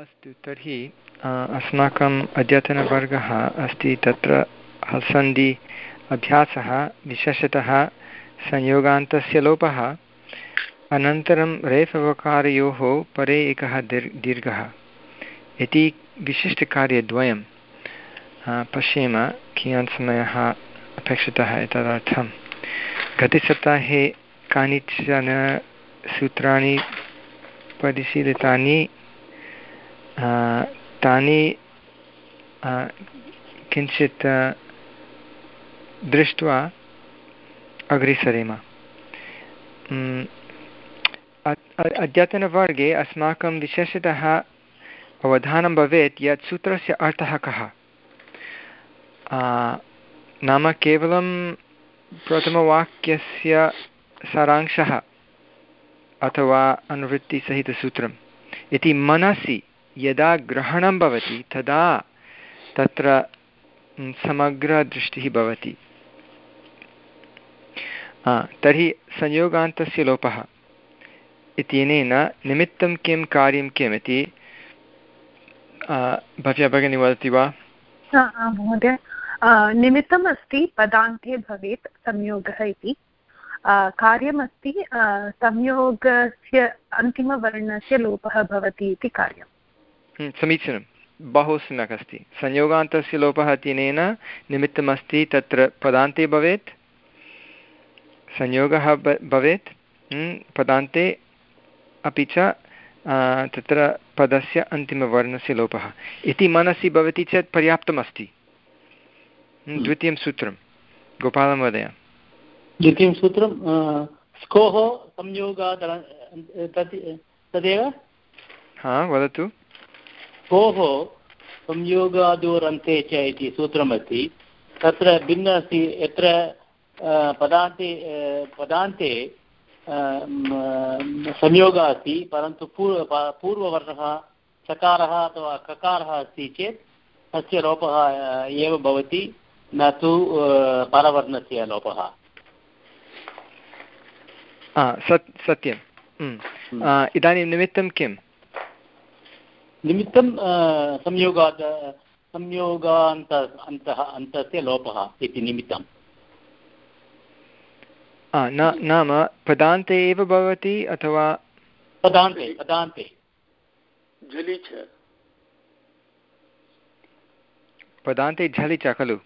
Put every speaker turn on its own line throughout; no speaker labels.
अस्तु, तर्हि अस्माकम् अद्यतनवर्गः अस्ति, तत्र हल्सन्धि अभ्यासः, विशेषतः संयोगान्तस्य लोपः, अनन्तरं रेफवकारयोः परे एकः दीर्, दीर्घः। इति विशिष्टकार्यद्वयं पश्येम, कियान् समयः अपेक्षितः एतदर्थं। गतसप्ताहे कानिचन सूत्राणि परिशीलितानि तानि किञ्चित् दृष्ट्वा अग्रे सरेम अद्यतनवर्गे अस्माकं विशेषतः अवधानं भवेत् यत् सूत्रस्य अर्थः कः। नाम केवलं प्रथमवाक्यस्य सारांशः अथवा अनुवृत्तिसहितसूत्रम्। इति मनसि यदा ग्रहणं भवति, तदा तत्र समग्रदृष्टिः भवति। तर्हि संयोगान्तस्य लोपः इत्यनेन निमित्तं किं, कार्यं किम् इति भव्या भगिनी वदति वा?
महोदय। निमित्तम् अस्ति, पदान्ते भवेत् संयोगः इति। कार्यमस्ति संयोगस्य अन्तिमवर्णस्य लोपः भवति इति कार्यम्।
समीचीनं। बहु सम्यक् अस्ति। संयोगान्तस्य लोपः इत्यनेन निमित्तमस्ति तत्र पदान्ते भवेत्। संयोगः भवेत्। हम्म, पदान्ते अपि च तत्र पदस्य अन्तिमवर्णस्य लोपः। इति मनसि भवति चेत् पर्याप्तमस्ति। हम्म, द्वितीयं सूत्रं। गोपालमहोदय
द्वितीयं सूत्रं स्कोः संयोगात् तदेव?
हा वदतु।
कोः संयोगादोरन्ते च इति सूत्रमस्ति। तत्र भिन्न अस्ति यत्र पदान्ते पदान्ते संयोगः अस्ति परन्तु पूर्व पूर्ववर्णः चकारः अथवा ककारः अस्ति चेत् तस्य लोपः एव भवति न तु परवर्णस्य लोपः।
सत्यं। इदानीं निमित्तं किम्?
निमित्तं संयोगात् संयोगान्त अन्तः अन्तस्य लोपः इति निमित्तं।
न नाम पदान्ते एव भवति अथवा
पदान्ते पदान्ते
झलि च
पदान्ते झलि च खलु।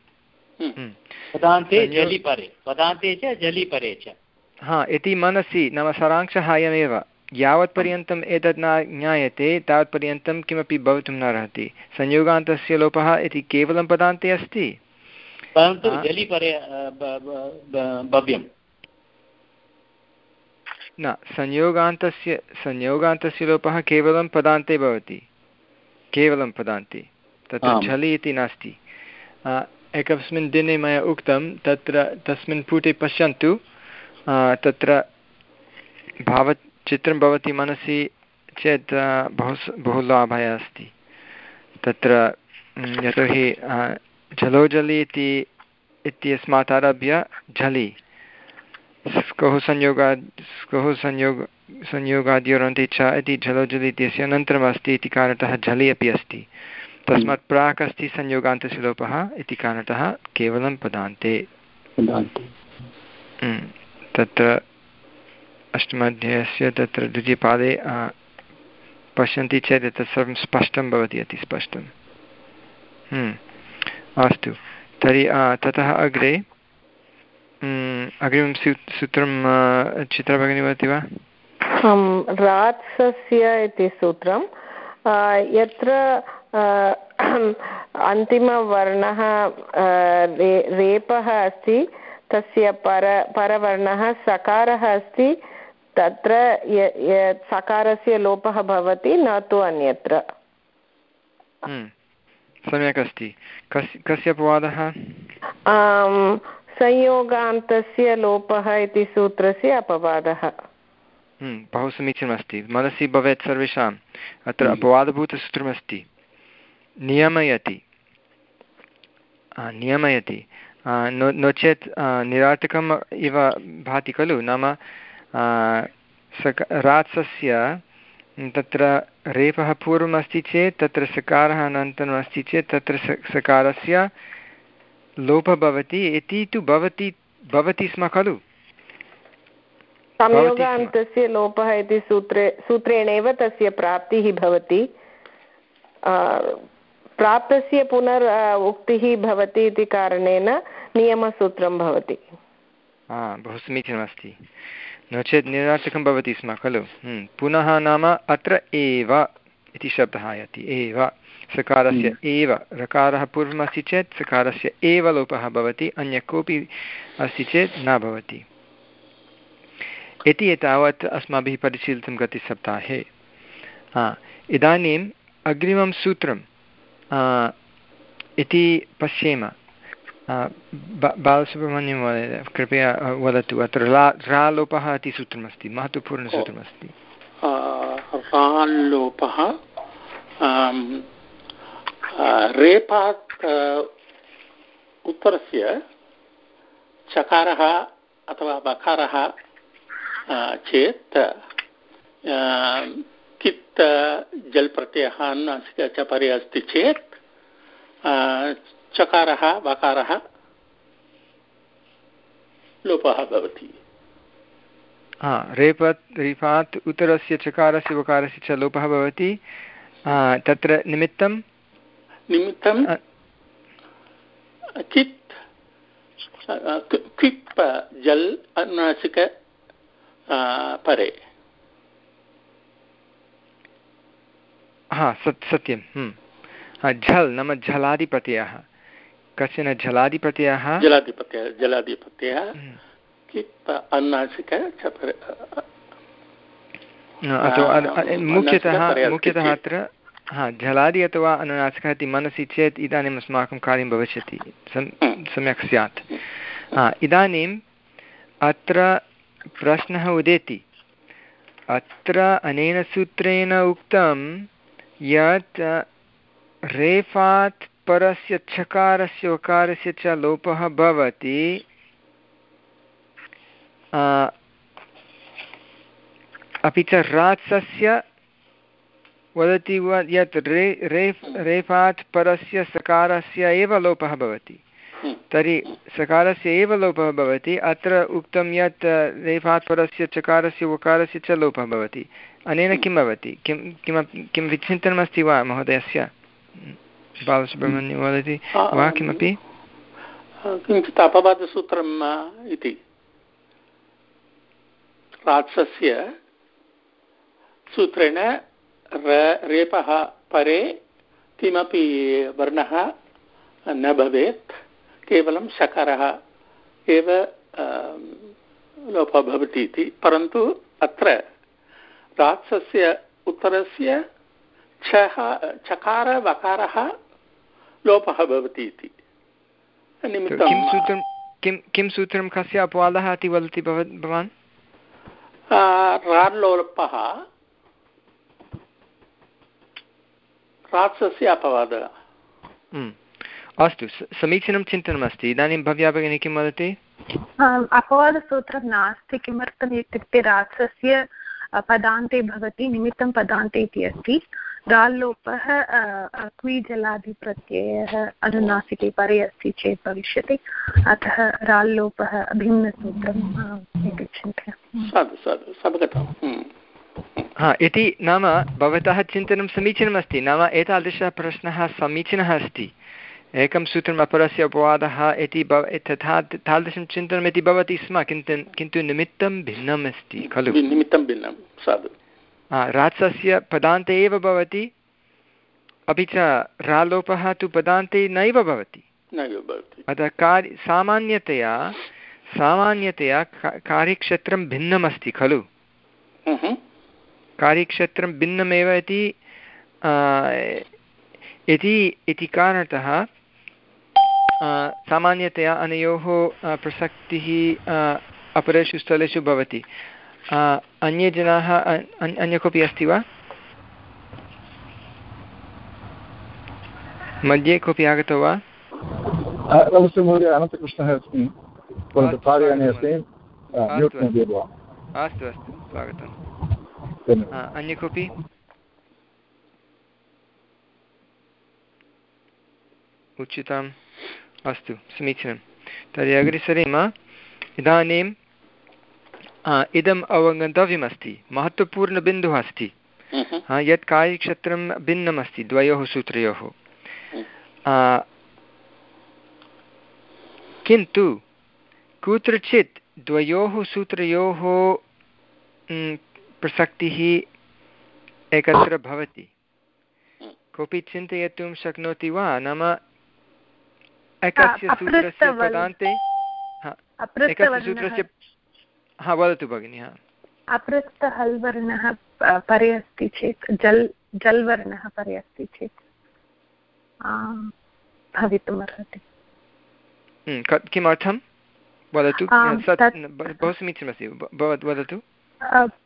पदान्ते जलि परे पदान्ते च जलि परे च।
हा इति मनसि नाम सारांशः अयमेव। यावत्पर्यन्तम् एतत् न ज्ञायते तावत्पर्यन्तं किमपि भवितुं न अर्हति। संयोगान्तस्य लोपः इति केवलं पदान्ते अस्ति?
परन्तु
न संयोगान्तस्य संयोगान्तस्य लोपः केवलं पदान्ते भवति। केवलं पदान्ते। तत्र झलि इति नास्ति। एकस्मिन् दिने मया उक्तं तत्र तस्मिन् पुटे पश्यन्तु। तत्र भाव चित्रं भवति मनसि चेत् बहु बहु लाभाय अस्ति। तत्र यतोहि झलोजलि इति इत्यस्मात् आरभ्य झलि स्कुः संयोगा स्कुः संयोग संयोगाद्योरन्ते च इति झलोजलि इत्यस्य अनन्तरम् अस्ति इति कारणतः झलि अपि अस्ति। तस्मात् प्राक् अस्ति संयोगान्तस्य लोपः इति कारणतः केवलं पदान्ते। तत्र अष्टमाध्यायस्य तत्र द्वितीयपादे पश्यन्ति चेत् एतत् सर्वं स्पष्टं भवति अति स्पष्टं। हम्म, अस्तु। तर्हि ततः अग्रे हम्म, अग्रिमं सूत्रं चित्रभगिनी वदति वा?
रात्सस्य इति सूत्रं यत्र अन्तिमवर्णः रे रेपः अस्ति तस्य पर परवर्णः सकारः अस्ति तत्र सकारस्य लोपः भवति न तु अन्यत्र।
हम्म, सम्यक् अस्ति कस्य अपवादः?
संयोगान्तस्य लोपः इति सूत्रस्य अपवादः।
हम्म, बहु समीचीनमस्ति। मनसि भवेत् सर्वेषाम्। अत्र हम्म। अपवादभूतसूत्रमस्ति। नियमयति। नियमयति। नो नो चेत् निराटकम् इव भाति खलु। नाम सक रात्सस्य तत्र रेफः पूर्वम् अस्ति चेत् तत्र सकारः अनन्तरम् अस्ति चेत् तत्र सकारस्य लोपः भवति इति तु भवति भवति स्म खलु?
संयोगान्तस्य लोपः इति सूत्रे सूत्रेणेव तस्य प्राप्तिः भवति। प्राप्तस्य पुनर् उक्तिः भवति इति कारणेन नियमसूत्रं भवति।
बहु समीचीनमस्ति। नो चेत् निरार्थकं भवति स्म खलु? हम्म, पुनः नाम अत्र एव इति शब्दः आयाति एव। सकारस्य हम्म। एव। रकारः पूर्वमस्ति चेत् सकारस्य एव लोपः भवति अन्य कोऽपि अस्ति चेत् न भवति। इति एतावत् अस्माभिः परिशीलितं गतसप्ताहे। इदानीम् अग्रिमं सूत्रं इति पश्येम। बालसुब्रह्मण्यं महोदय कृपया वदतु अत्र रा रालोपः इति सूत्रमस्ति महत्त्वपूर्णसूत्रमस्ति
राल्लोपः रेपात् उत्तरस्य चकारः अथवा बकारः चेत् कित् जल् प्रत्ययः च परे अस्ति चेत् चकारः वकारः लोपः भवति।
रेपत् रेफात् उत्तरस्य चकारस्य वकारस्य च लोपः भवति। तत्र निमित्तं?
निमित्तं कित् क्विप् जल् अनुनासिक परे।
हा सत् सत्यं हम्म। झल् नाम झलादिप्रत्ययः। कश्चन झलादिप्रत्ययः
जलादिप्रत्ययः जलादिप्रत्ययः
मुख्यतः मुख्यतः अत्र हा झलादि अथवा अनुनासिकः इति मनसि चेत् इदानीम् अस्माकं कार्यं भविष्यति। सम्यक् स्यात्। हा इदानीम् अत्र प्रश्नः उदेति। अत्र अनेन सूत्रेण उक्तं यत् रेफात् परस्य छकारस्य वकारस्य च लोपः भवति। अपि च रात्सस्य वदति वा यत् रे रेफ् रेफात् परस्य सकारस्य एव लोपः भवति। तर्हि सकारस्य एव लोपः भवति, अत्र उक्तं यत् रेफात् परस्य चकारस्य वकारस्य च लोपः भवति। अनेन किं भवति? किं, किमपि, किं विचिन्तनमस्ति वा महोदयस्य? बालसुब्रह्मण्यं वदति वा किमपि
किञ्चित् अपवादसूत्रम् इति। रात्सस्य सूत्रेण रेपः परे किमपि वर्णः न भवेत् केवलं शकारः एव लोपः भवति इति। परन्तु अत्र रात्सस्य उत्तरस्य छः चकारवकारः लोपः भवति इति।
निमित्तं किं सूत्रं किं किं सूत्रं कस्य अपवादः इति वदति भवान्?
राल्लोपः रात्सस्य अपवादः।
हम्म। अस्तु समीचीनं चिन्तनमस्ति। इदानीं भव्या भगिनी किं वदति?
अपवादसूत्रं नास्ति। किमर्थम् इत्युक्ते रात्सस्य पदान्ते भवति निमित्तं पदान्ते इति अस्ति। राल्लोपः क्वीजलादिप्रत्ययः अनुनासिके परे अस्ति चेत् भविष्यति। अतः राल्लोपः भिन्नसूत्रम् इति चिन्तयामि
हा इति नाम भवतः चिन्तनं समीचीनमस्ति। नाम एतादृशः प्रश्नः समीचीनः अस्ति। एकं सूत्रम् अपरस्य अपवादः इति भव तथा तादृशं चिन्तनम् इति भवति स्म किन्तु किन्तु निमित्तं भिन्नम् अस्ति खलु?
निमित्तं भिन्नं साधु।
रात्सस्य पदान्ते एव भवति अपि च रालोपः तु पदान्ते नैव भवति। अतः कार्य सामान्यतया सामान्यतया कार्यक्षेत्रं भिन्नमस्ति खलु। कार्यक्षेत्रं भिन्नमेव इति इति कारणतः सामान्यतया अनयोः प्रसक्तिः अपरेषु स्थलेषु भवति। अन्ये जनाः अन्य कोऽपि अस्ति वा? मध्ये कोऽपि आगतो वा?
नमस्ते महोदय अनन्तकृष्णः अस्मि। परन्तु कार्याणि अस्ति
अस्तु अस्तु। स्वागतम्। अन्य कोऽपि उच्यताम्। अस्तु समीचीनं तर्हि अग्रे सरेम इदानीं इदम् अवगन्तव्यमस्ति महत्त्वपूर्णबिन्दुः अस्ति।
हम्म।
यत् कार्यक्षेत्रं भिन्नमस्ति द्वयोः सूत्रयोः। किन्तु कुत्रचित् द्वयोः सूत्रयोः प्रसक्तिः एकत्र भवति। कोऽपि चिन्तयितुं शक्नोति वा? नाम एकस्य सूत्रस्य पदान्ते एकस्य सूत्रस्य हा वदतु भगिनि हा.
अपृक्तहल् वर्णः परे अस्ति चेत् जल् जल् वर्णः परे अस्ति चेत् भवितुमर्हति
किमर्थं? वदतु बहु समीचीनमस्ति वदतु।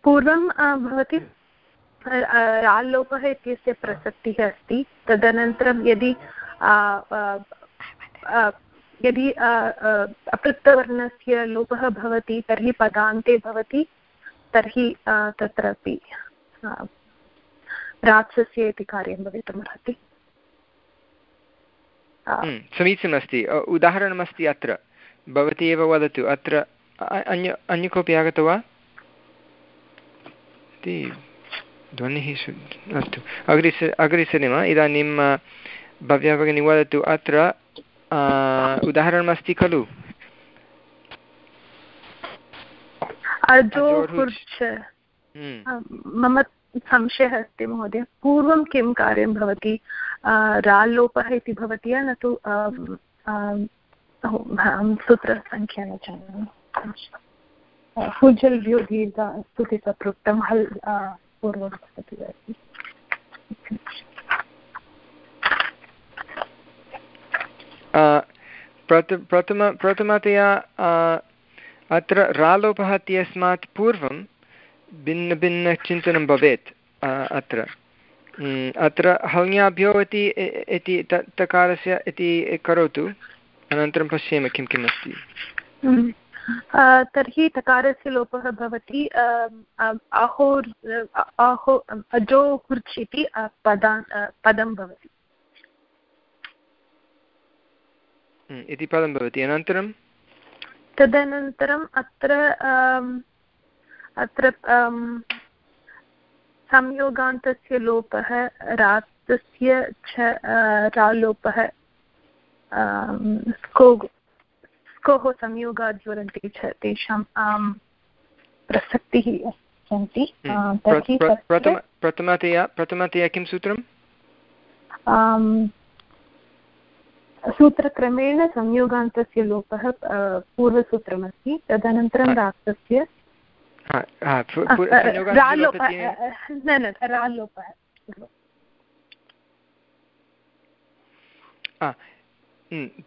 पूर्वं भवती राल्लोपः इत्यस्य प्रसक्तिः अस्ति तदनन्तरं यदि यदि अपृक्तवर्णस्य लोपः भवति तर्हि पदान्ते भवति तर्हि तत्रापि राक्षस्य इति कार्यं भवितुमर्हति।
हम्म, समीचीनमस्ति। उदाहरणमस्ति अत्र। भवती एव वदतु अत्र अन्य अन्य कोऽपि आगतो वा? ध्वनिः अस्तु। अग्रे अग्रे सरेम इदानीं भव्या भगिनी वदतु अत्र उदाहरणमस्ति खलु?
हम्म। मम संशयः अस्ति महोदय। पूर्वं किं कार्यं भवति? राल्लोपः इति भवति न तु सूत्रसङ्ख्या न जानामि। हुजल् व्यू दीर्घ स्तुतिसपृक्तं हल् पूर्वं भवति
प्रथम, प्रथमतया अत्र रालोपः इत्यस्मात् पूर्वं भिन्नभिन्नचिन्तनं भवेत् अत्र। अत्र हल्याभ्यो इति इति तकारस्य इति करोतु, अनन्तरं पश्येम किं, किम् अस्ति।
तर्हि तकारस्य लोपः भवति अहोर् अहो अजोहुर्च् इति पदा पदं भवति।
इति पदं भवति। अनन्तरं?
तदनन्तरम् अत्र अत्र संयोगान्तस्य लोपः रातस्य च रालोपः स्को स्कोः संयोगात् ज्वलन्ति च तेषां प्रसक्तिः सन्ति।
प्रथमतया प्रथमतया किं सूत्रम्?
सूत्रक्रमेण संयोगान्तस्य लोपः पूर्वसूत्रमस्ति तदनन्तरं राक्तस्य रालोपः न न रालोपः।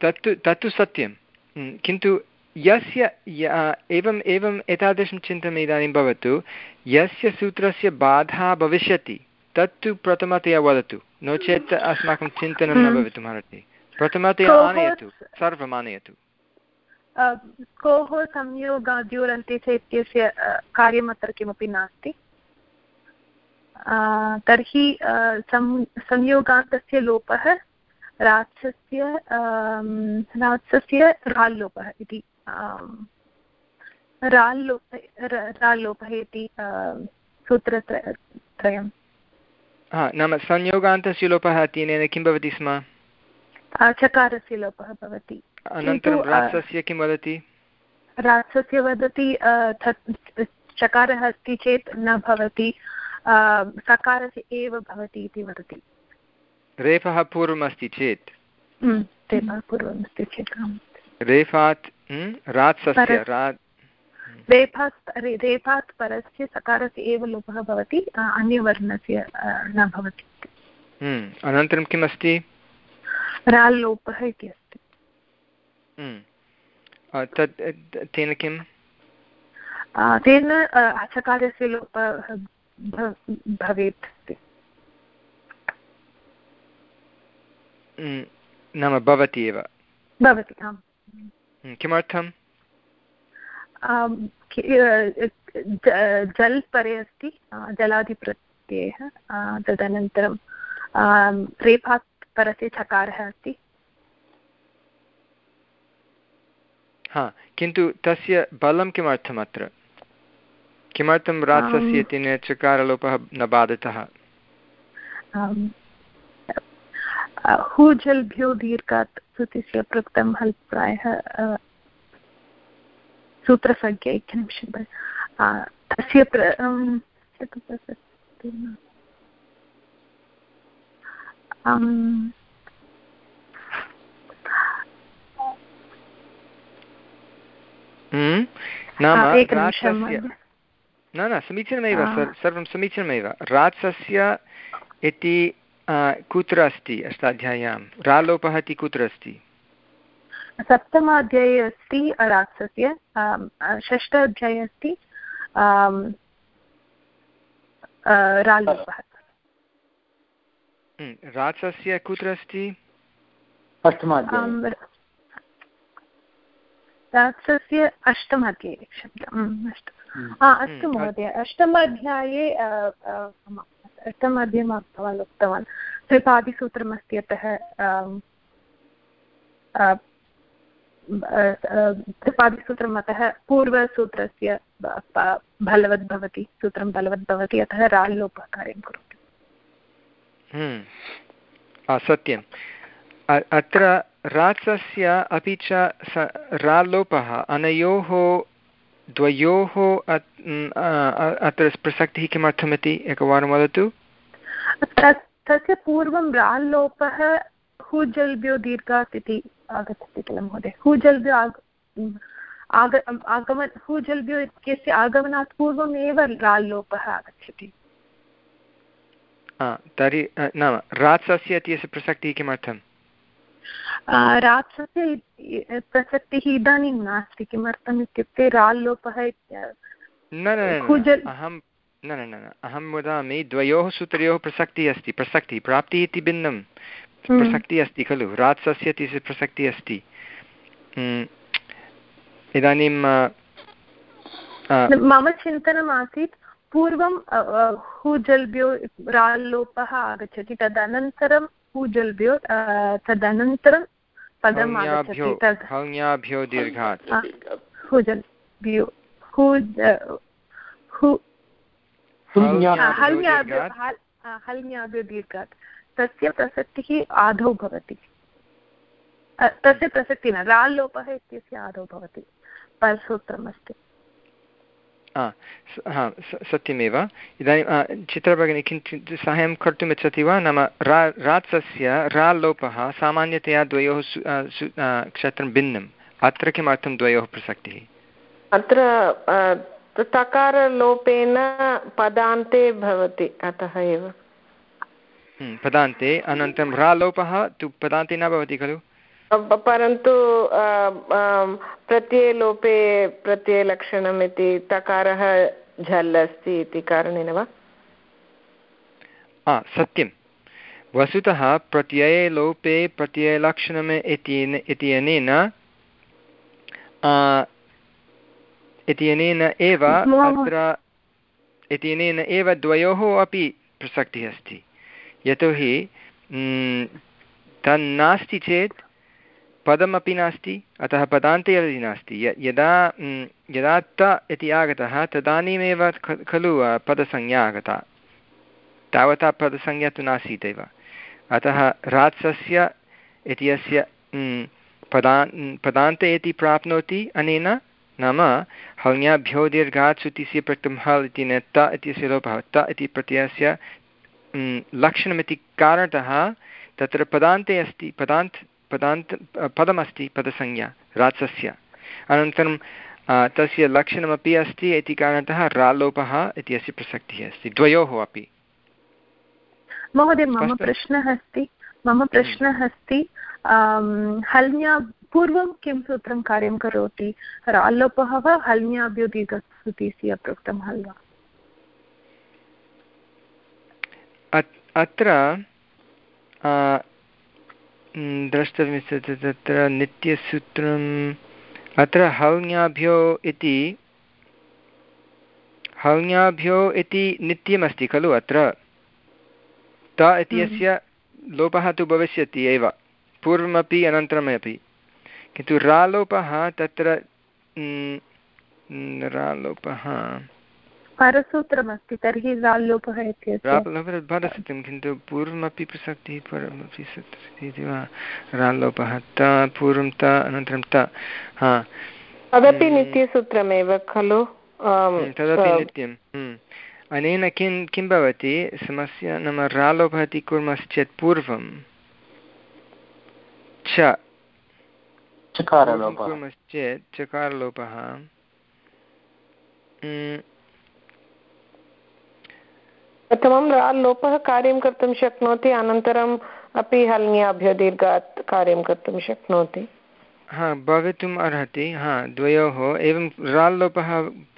तत्तु तत्तु सत्यं। किन्तु यस्य एवम् एवम् एतादृशं चिन्तनम् इदानीं भवतु। यस्य सूत्रस्य बाधा भविष्यति तत्तु प्रथमतया वदतु। नो चेत् अस्माकं चिन्तनं न भवितुमर्हति प्रथमतया आनयतु सर्वम् आनयतु
कोः संयोगाद्योरन्ते च इत्यस्य कार्यम् अत्र किमपि नास्ति तर्हि संयोगान्तस्य लोपः राक्षस्य राक्षस्य राल्लोपः इति राल्लोप राल्लोपः इति सूत्रत्रयं
हा नाम संयोगान्तस्य लोपः इत्यनेन किं भवति स्म
चकारस्य लोपः भवति।
अनन्तरं किं वदति?
राक्षस्य वदति चकारः अस्ति चेत् न भवति सकारस्य एव भवति इति वदति।
रेफः पूर्वमस्ति चेत्?
रेफः पूर्वमस्ति चेत्
रेफात् रात्सस्य
रेफात् रेफात् परस्य सकारस्य एव लोपः भवति अन्यवर्णस्य न भवति।
अनन्तरं किम् अस्ति
राल्लोपः इति अस्ति?
तत् तेन किं
तेन सकारस्य लोपः भवेत्
नाम भवति एव।
भवति आम्।
किमर्थं
जल् परे अस्ति जलादिप्रत्ययः तदनन्तरं रेफात् परस्य छकारः अस्ति।
हा किन्तु तस्य बलं किमर्थम् अत्र? किमर्थं रात्सस्य इति चकारलोपः न बाधितः?
हूजल्भ्यो uh, दीर्घात् हल् प्रायः uh, एकनिमिषं uh, तस्य
um, नाम न न समीचीनमेव सर्वं समीचीनमेव। रात्सस्य इति कुत्र अस्ति अष्टाध्याय्यां? रालोपः इति कुत्र अस्ति?
सप्तमाध्याये अस्ति रात्सस्य षष्ठ अध्याये अस्ति रालोपः।
रात्सस्य कुत्र अस्ति?
अष्टमाध्याये।
रात्सस्य अष्टमाध्याये शब्दम् अस्तु महोदय अष्टमाध्याये अष्टमाध्यम् भवान् उक्तवान् त्रिपादिसूत्रमस्ति अतः त्रिपादिसूत्रम् अतः पूर्वसूत्रस्य बलवत् भवति सूत्रं बलवत् भवति अतः राल्लोपः कार्यं करोति।
सत्यम् अत्र रात्सस्य अपि च राल्लोपः अनयोः द्वयोः अत्र प्रसक्तिः किमर्थमिति एकवारं वदतु
तस्य पूर्वं राल्लोपः हुजल्भ्यो दीर्घात् इति आगच्छति किल महोदय हुजल्भ्यो आग आगमन हुजल्भ्यो इत्यस्य आगमनात् पूर्वमेव राल्लोपः आगच्छति
तर्हि नाम रात्सस्य इत्यस्य प्रसक्तिः किमर्थम्
राक्षस्य प्रसक्तिः इदानीं नास्ति किमर्थम् इत्युक्ते राल्लोपः
न अहं न न न अहं वदामि द्वयोः सूत्रयोः प्रसक्तिः अस्ति प्रसक्तिः प्राप्तिः इति भिन्नं हम्म। प्रसक्तिः अस्ति खलु रात्सस्य इति प्रसक्तिः अस्ति हम्म। इदानीं
मम चिन्तनमासीत् पूर्वं हुजल्भ्यो राल्लोपः आगच्छति तदनन्तरं हुजल्भ्यो तदनन्तरं पदम्
आगच्छति दीर्घात्।
हुजल्भ्यो हल्न्याभ्यो दीर्घात्। तस्य प्रसक्तिः आदौ भवति। तस्य प्रसक्तिः न राल्लोपः इत्यस्य आदौ भवति। परसूत्रमस्ति।
हा सत्यमेव। इदानीं चित्रभगिनी किञ्चित् साहाय्यं कर्तुम् इच्छति वा? नाम रा रात्सस्य रालोपः सामान्यतया द्वयोः क्षेत्रं भिन्नम्। अत्र किमर्थं द्वयोः प्रसक्तिः?
अत्र तकारलोपेन पदान्ते भवति अतः एव।
हम्म, पदान्ते। अनन्तरं रालोपः तु पदान्ते न भवति खलु?
परन्तु प्रत्ययलोपे प्रत्ययलक्षणम् इति तकारः झल् अस्ति इति कारणेन वा?
सत्यं। वस्तुतः प्रत्ययलोपे प्रत्ययलक्षणम् इत्यनेन इत्यनेन एव अत्र इत्यनेन एव द्वयोः अपि प्रसक्तिः अस्ति। यतोहि तन्नास्ति चेत् पदमपि नास्ति, अतः पदान्ते अपि नास्ति। यदा यदा त इति आगतः, तदानीमेव खलु पदसंज्ञा आगता। तावता पदसंज्ञा तु नासीत् एव अतः रात्सस्य इत्यस्य पदा पदान्ते इति प्राप्नोति, अनेन नाम हल्याभ्यो दीर्घात् सुतिस्य प्रक्तं हल् इति न त इत्यस्य लोपः, त इति प्रत्ययस्य लक्षणमिति कारणतः तत्र पदान्ते अस्ति, पदान्त पदान्त पदमस्ति पदसंज्ञा रात्सस्य अनन्तरं तस्य लक्षणमपि अस्ति इति कारणतः रालोपः इत्यस्य प्रसक्तिः अस्ति। द्वयोः अपि।
महोदय मम प्रश्नः अस्ति। मम प्रश्नः अस्ति हल्न्या पूर्वं किं सूत्रं कार्यं करोति? रालोपः वा हल्न्याभ्यो दीर्घस्तुतिस्य प्रोक्तं हल् वा
अत्र द्रष्टव्यमस्ति तत्र नित्यसूत्रम्। अत्र हौङ्याभ्यो इति हौङ्याभ्यो इति नित्यमस्ति खलु अत्र। त इत्यस्य लोपः तु भविष्यति एव पूर्वमपि अनन्तरमपि। किन्तु रालोपः तत्र रालोपः
परसूत्रमस्ति तर्हि राल्लोपः
इत्यस्य किन्तु पूर्वमपि प्रसक्तिः परमपि इति वा राल्लोपः त पूर्वं त अनन्तरं त हा
तदपि नित्यसूत्रमेव खलु
तदपि नित्यं अनेन किं किं भवति समस्या नाम रालोपः इति कुर्मश्चेत् पूर्वं च कुर्मश्चेत् चकारलोपः
प्रथमं राल्लोपः कार्यं कर्तुं शक्नोति अनन्तरम् अपि हल्न्याभ्यो दीर्घात् कार्यं कर्तुं शक्नोति।
हा भवितुम् अर्हति हा द्वयोः एवं राल्लोपः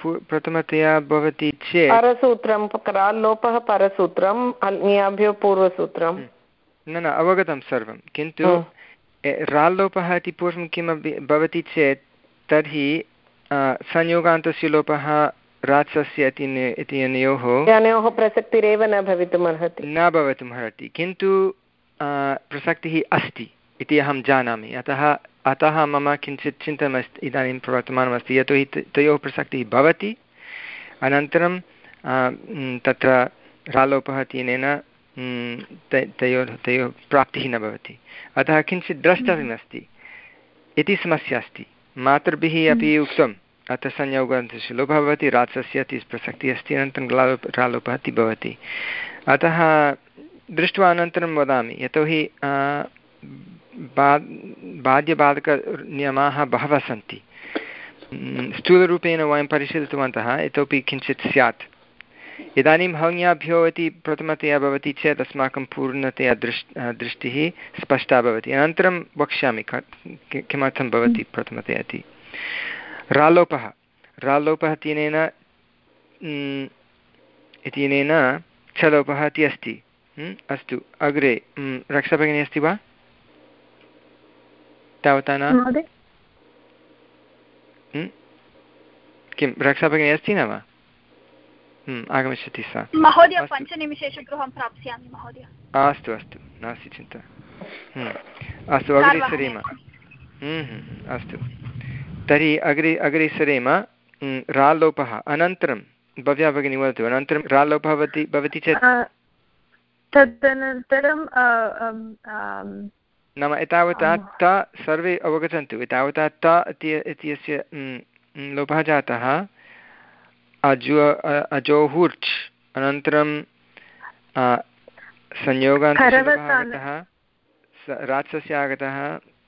प्रथमतया भवति चेत्
परसूत्रं राल्लोपः परसूत्रं हल्न्याभ्यो पूर्वसूत्रं।
न न अवगतं सर्वं किन्तु राल्लोपः इति पूर्वं किमपि भवति चेत् तर्हि संयोगान्तस्य लोपः रात्सस्य इति अनयोः
प्रसक्तिरेव न भवितुम् अर्हति
न भवितुम् अर्हति किन्तु प्रसक्तिः अस्ति इति अहं जानामि। अतः अतः मम किञ्चित् चिन्तनमस्ति इदानीं प्रवर्तमानमस्ति। यतोहि तयोः प्रसक्तिः भवति। अनन्तरं तत्र रालोपः तेन तयोः तयोः प्राप्तिः न भवति। अतः किञ्चित् द्रष्टव्यमस्ति। इति समस्या अस्ति। मातृभिः अपि उक्तम्। अतः संयोगस्य लोपः भवति रात्सस्य इति प्रसक्तिः अस्ति, अनन्तरं ग्लालोप रालोपः इति भवति। अतः दृष्ट्वा अनन्तरं वदामि, यतोहि बा बहवः सन्ति। स्थूलरूपेण वयं परिशीलितवन्तः, इतोपि किञ्चित् स्यात्। इदानीं हौन्याभ्यो इति प्रथमतया भवति चेत् अस्माकं पूर्णतया दृष्, दृष्टिः स्पष्टा भवति। अनन्तरं वक्ष्यामि किमर्थं भवति प्रथमतया इति। रालोपः। रालोपः इत्यनेन इत्यनेन छलोपः इति अस्ति। अस्तु अग्रे रक्षाभगिनी अस्ति वा? तावता न? किं रक्षाभगिनी अस्ति न वा? आगमिष्यति सा।
महोदय पञ्चनिमिषेषु गृहं प्राप्स्यामि महोदय।
अस्तु अस्तु नास्ति चिन्ता। अस्तु अग्रे सरेम। अस्तु। तर्हि अग्रे अग्रे सरेम रालोपः अनन्तरं भव्या भगिनी वदतु अनन्तरं रालोपः भवति भवति चेत्
तदनन्तरं
नाम एतावता त सर्वे अवगच्छन्तु एतावता त इत्यस्य लोपः जातः अजो अजोहुर्च् अनन्तरं संयोगान्तः रात्सस्य आगतः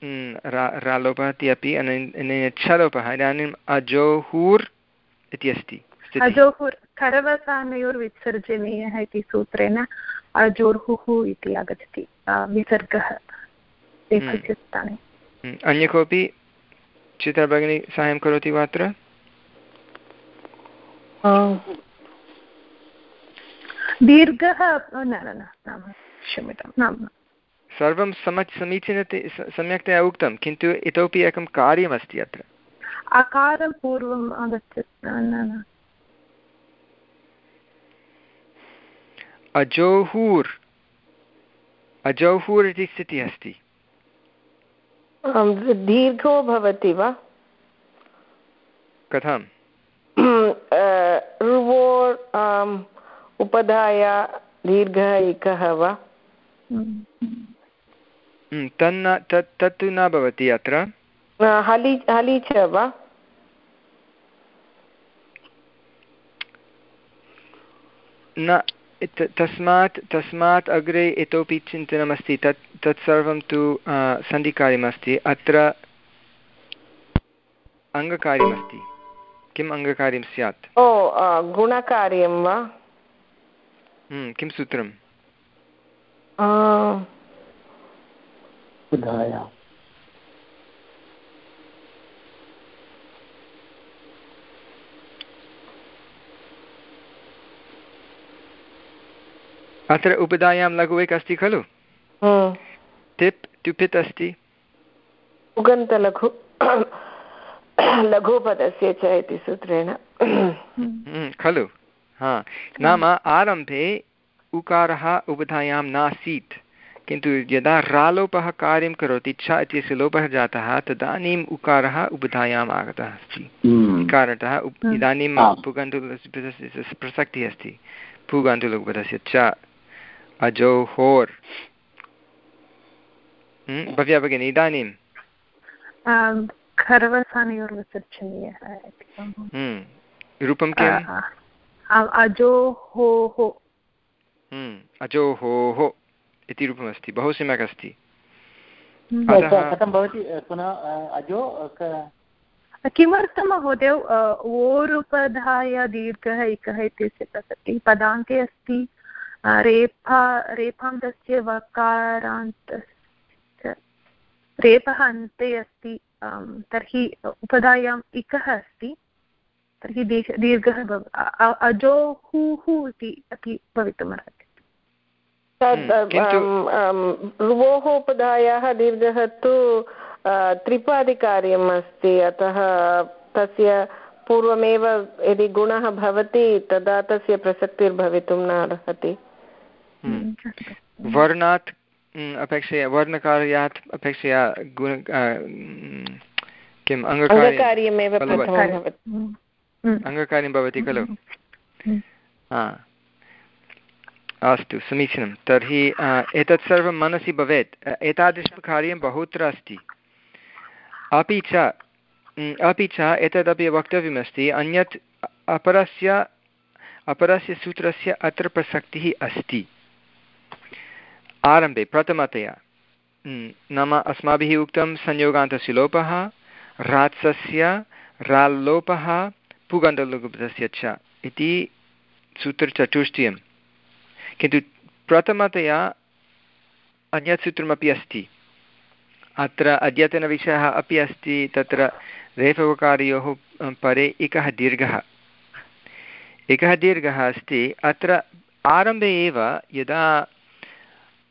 रालोपः इति अपि अनेन छलोपः इदानीम् अजोहूर् इति अस्ति
अजोहुर् खरवसानयोर्विसर्जनीयः इति सूत्रेण अजोर्हुः इति आगच्छति विसर्गः
अन्य कोऽपि चित्रभगिनी साहाय्यं करोति वा अत्र
दीर्घः न न क्षम्यतां न
सर्वं समच् समीचीनतया सम्यक्तया उक्तं किन्तु इतोपि एकं कार्यमस्ति अत्र।
अकारं पूर्वम् आगच्छति।
अजोहूर्। अजोहूर् इति स्थितिः अस्ति।
दीर्घो भवति वा?
कथं
रुवोर् उपधाय दीर्घः एकः वा?
तन्न तत् तत्तु न भवति अत्र।
हलि हलि च वा?
न तस्मात् तस्मात् अग्रे इतोपि चिन्तनमस्ति तत् तत्सर्वं तु सन्धिकार्यमस्ति। अत्र अङ्गकार्यमस्ति। किम् अङ्गकार्यं स्यात्?
ओ गुणकार्यं वा?
किं सूत्रम् अत्र उपधायां लघु एक अस्ति खलु? टिप् ट्युपित् अस्ति।
उगन्तलघु लघुपदस्य च इति सूत्रेण।
खलु। हा। नाम आरम्भे उकारः उपधायां नासीत्। किन्तु यदा रालोपः कार्यं करोति छ इत्यस्य लोपः जातः तदानीम् उकारः उपधायाम् आगतः अस्ति।
हम्म।
इकारतः इदानीं पुगन्तुलस्य प्रसक्तिः अस्ति। पुगन्तुलपदस्य च अजोहोर् हम्म, भव्या भगिनि इदानीं हम्म, रूपं किम्?
अजोहोः
हम्म, अजोहोः इति रूपमस्ति बहु सम्यक् अस्ति।
कथं भवति? पुनः अजो
किमर्थं महोदय ओरुपधाय दीर्घः एकः इत्यस्य प्रसक्तिः? पदान्ते अस्ति रेफा रेफान्तस्य वकारान्तस्य रेपः अन्ते अस्ति तर्हि उपधायाम् इकः अस्ति तर्हि दीर्घः भव अजोहुः इति अपि भवितुमर्हति।
रुवोः उपधायाः दीर्घः तु त्रिपादिकार्यम् अस्ति। अतः तस्य पूर्वमेव यदि गुणः भवति तदा तस्य प्रसक्तिर्भवितुं न अर्हति।
हम्म। वर्णात् अपेक्षया वर्णकार्यात् अपेक्षया गुण किम्
अङ्गकार्यमेव
अङ्गकार्यं। भवति खलु? अस्तु, समीचीनं। तर्हि एतत् सर्वं मनसि भवेत्। एतादृशं कार्यं बहुत्र अस्ति। अपि च अपि च एतदपि वक्तव्यमस्ति, अन्यत् अपरस्य अपरस्य सूत्रस्य अत्र प्रसक्तिः अस्ति। आरम्भे, प्रथमतया। नाम अस्माभिः उक्तं संयोगान्तस्य लोपः रात्सस्य राल्लोपः पुगण्डलुगुप्तस्य च इति सूत्रचतुष्टयं किन्तु प्रथमतया अन्यत् सूत्रमपि अस्ति। अत्र अद्यतनविषयः अपि अस्ति, तत्र रेफवकारयोः परे एकः दीर्घः। एकः दीर्घः अस्ति। अत्र आरम्भे एव यदा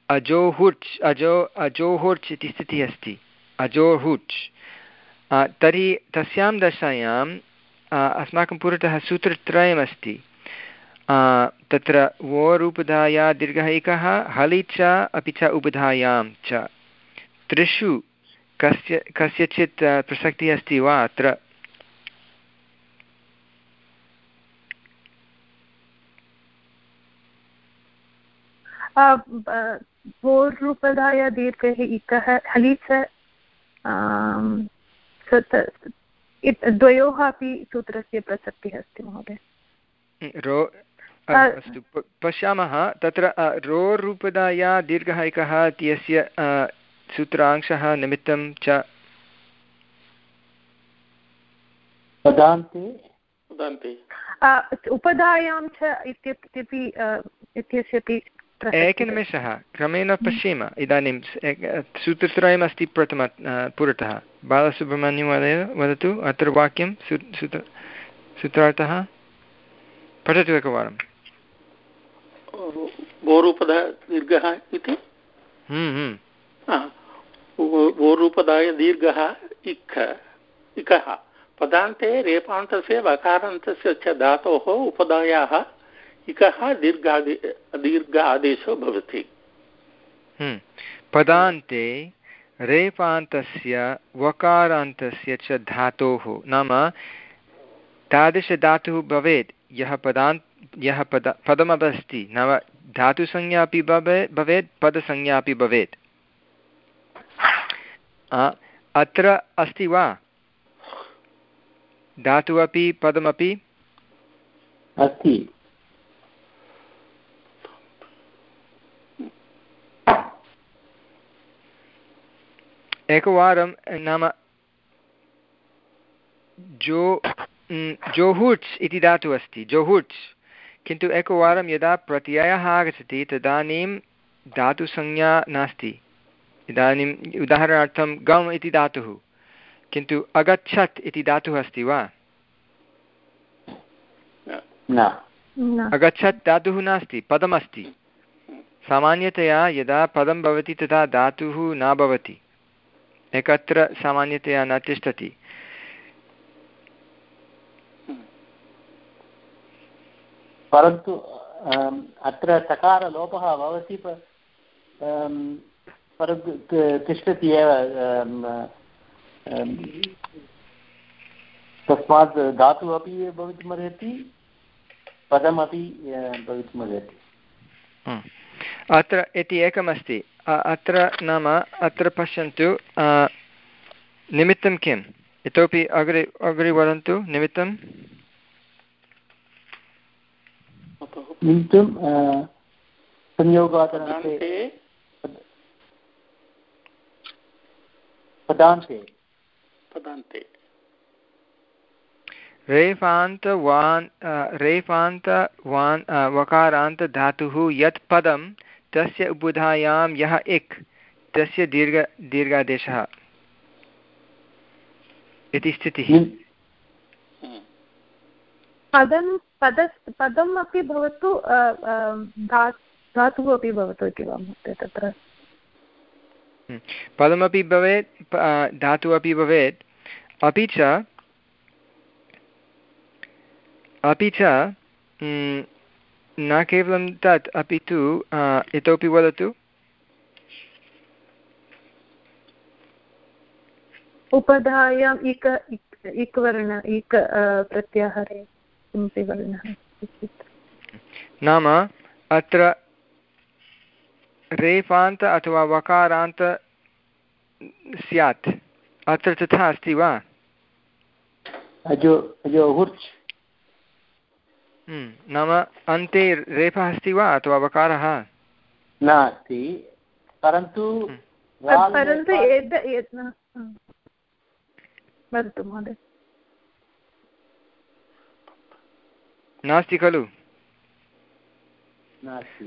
अजोहुर्च् अजो अजोहुर्च् इति स्थितिः अस्ति। अजोहुर्च् तर्हि तस्यां दशायाम् अस्माकं पुरतः सूत्रत्रयमस्ति। तत्र वोरूपधाया दीर्घः एकः हलि च अपि च उपधायां च। त्रिषु कस्य कस्यचित् प्रसक्तिः अस्ति वा अत्र?
भोर्रूपधाय दीर्घः इकः हलि च द्वयोः अपि सूत्रस्य प्रसक्तिः अस्ति महोदय।
अस्तु पश्यामः। तत्र रोरूपदाया दीर्घः एकः इत्यस्य सूत्रांशः निमित्तं च।
उपधायां च इत्यपि इत्यस्यपि
एकनिमेषः। क्रमेण पश्येम। इदानीं सूत्रत्रयमस्ति प्रथम पुरतः। बालसुब्रह्मण्यमहोदय वदतु अत्र वाक्यं सूत्र सूत्रार्थः। पठतु एकवारं
गोरूपदा दीर्घः इति? गोरूपदाय दीर्घः इक् इकः। पदान्ते रेपान्तस्य वकारान्तस्य च धातोः उपदायाः इकः दीर्घादि दीर्घ आदेशो भवति।
हम्म। पदान्ते रेपान्तस्य वकारान्तस्य च धातोः नाम तादृशधातुः भवेत्। यः पदान्त यः पद पदमस्ति नाम धातुसंज्ञा अपि भवेत् भवेत् पदसंज्ञा अपि भवेत्। अत्र अस्ति वा? धातुः अपि पदमपि?
अस्ति।
एकवारं नाम जो जोहुट्स् इति धातुः अस्ति। जोहुट्स्। किन्तु एकवारं यदा प्रत्ययः आगच्छति तदानीं धातुसंज्ञा नास्ति। इदानीम् उदाहरणार्थं गम् इति धातुः किन्तु अगच्छत् इति धातुः अस्ति वा? अगच्छत् धातुः नास्ति पदमस्ति। सामान्यतया यदा पदं भवति तदा धातुः न भवति। एकत्र सामान्यतया न तिष्ठति।
परन्तु अत्र सकारलोपः भवति तिष्ठति एव तस्मात् धातुः अपि भवितुमर्हति पदमपि भवितुमर्हति
अत्र इति एकमस्ति। अत्र नाम, अत्र पश्यन्तु निमित्तं किम्? इतोपि अग्रे अग्रे वदन्तु निमित्तं
निमित्तं संयोगादनन्ते पदान्ते
पदान्ते
रेफान्त वान् रेफान्त वान् वकारान्तधातुः यत् पदं तस्य उबुधायां यः इक् तस्य दीर्घ दीर्घादेशः। इति स्थितिः।
पदं पद पदम् अपि भवतु धातुः अपि भवतु इति वा महोदय तत्र?
पदमपि भवेत् धातुः अपि भवेत् अपि च अपि च न केवलं तत् अपि तु इतोपि वदतु।
उपधायाम् इक इक् वर्ण इक प्रत्याहारे। किमपि वर्णः
नाम अत्र रेफान्त अथवा वकारान्त स्यात्। अत्र तथा अस्ति वा?
अजो अजो
हम्म, नाम अन्ते रेफः अस्ति वा अथवा वकारः?
नास्ति परन्तु
हम्म। परन्तु वदतु महोदय
नास्ति खलु?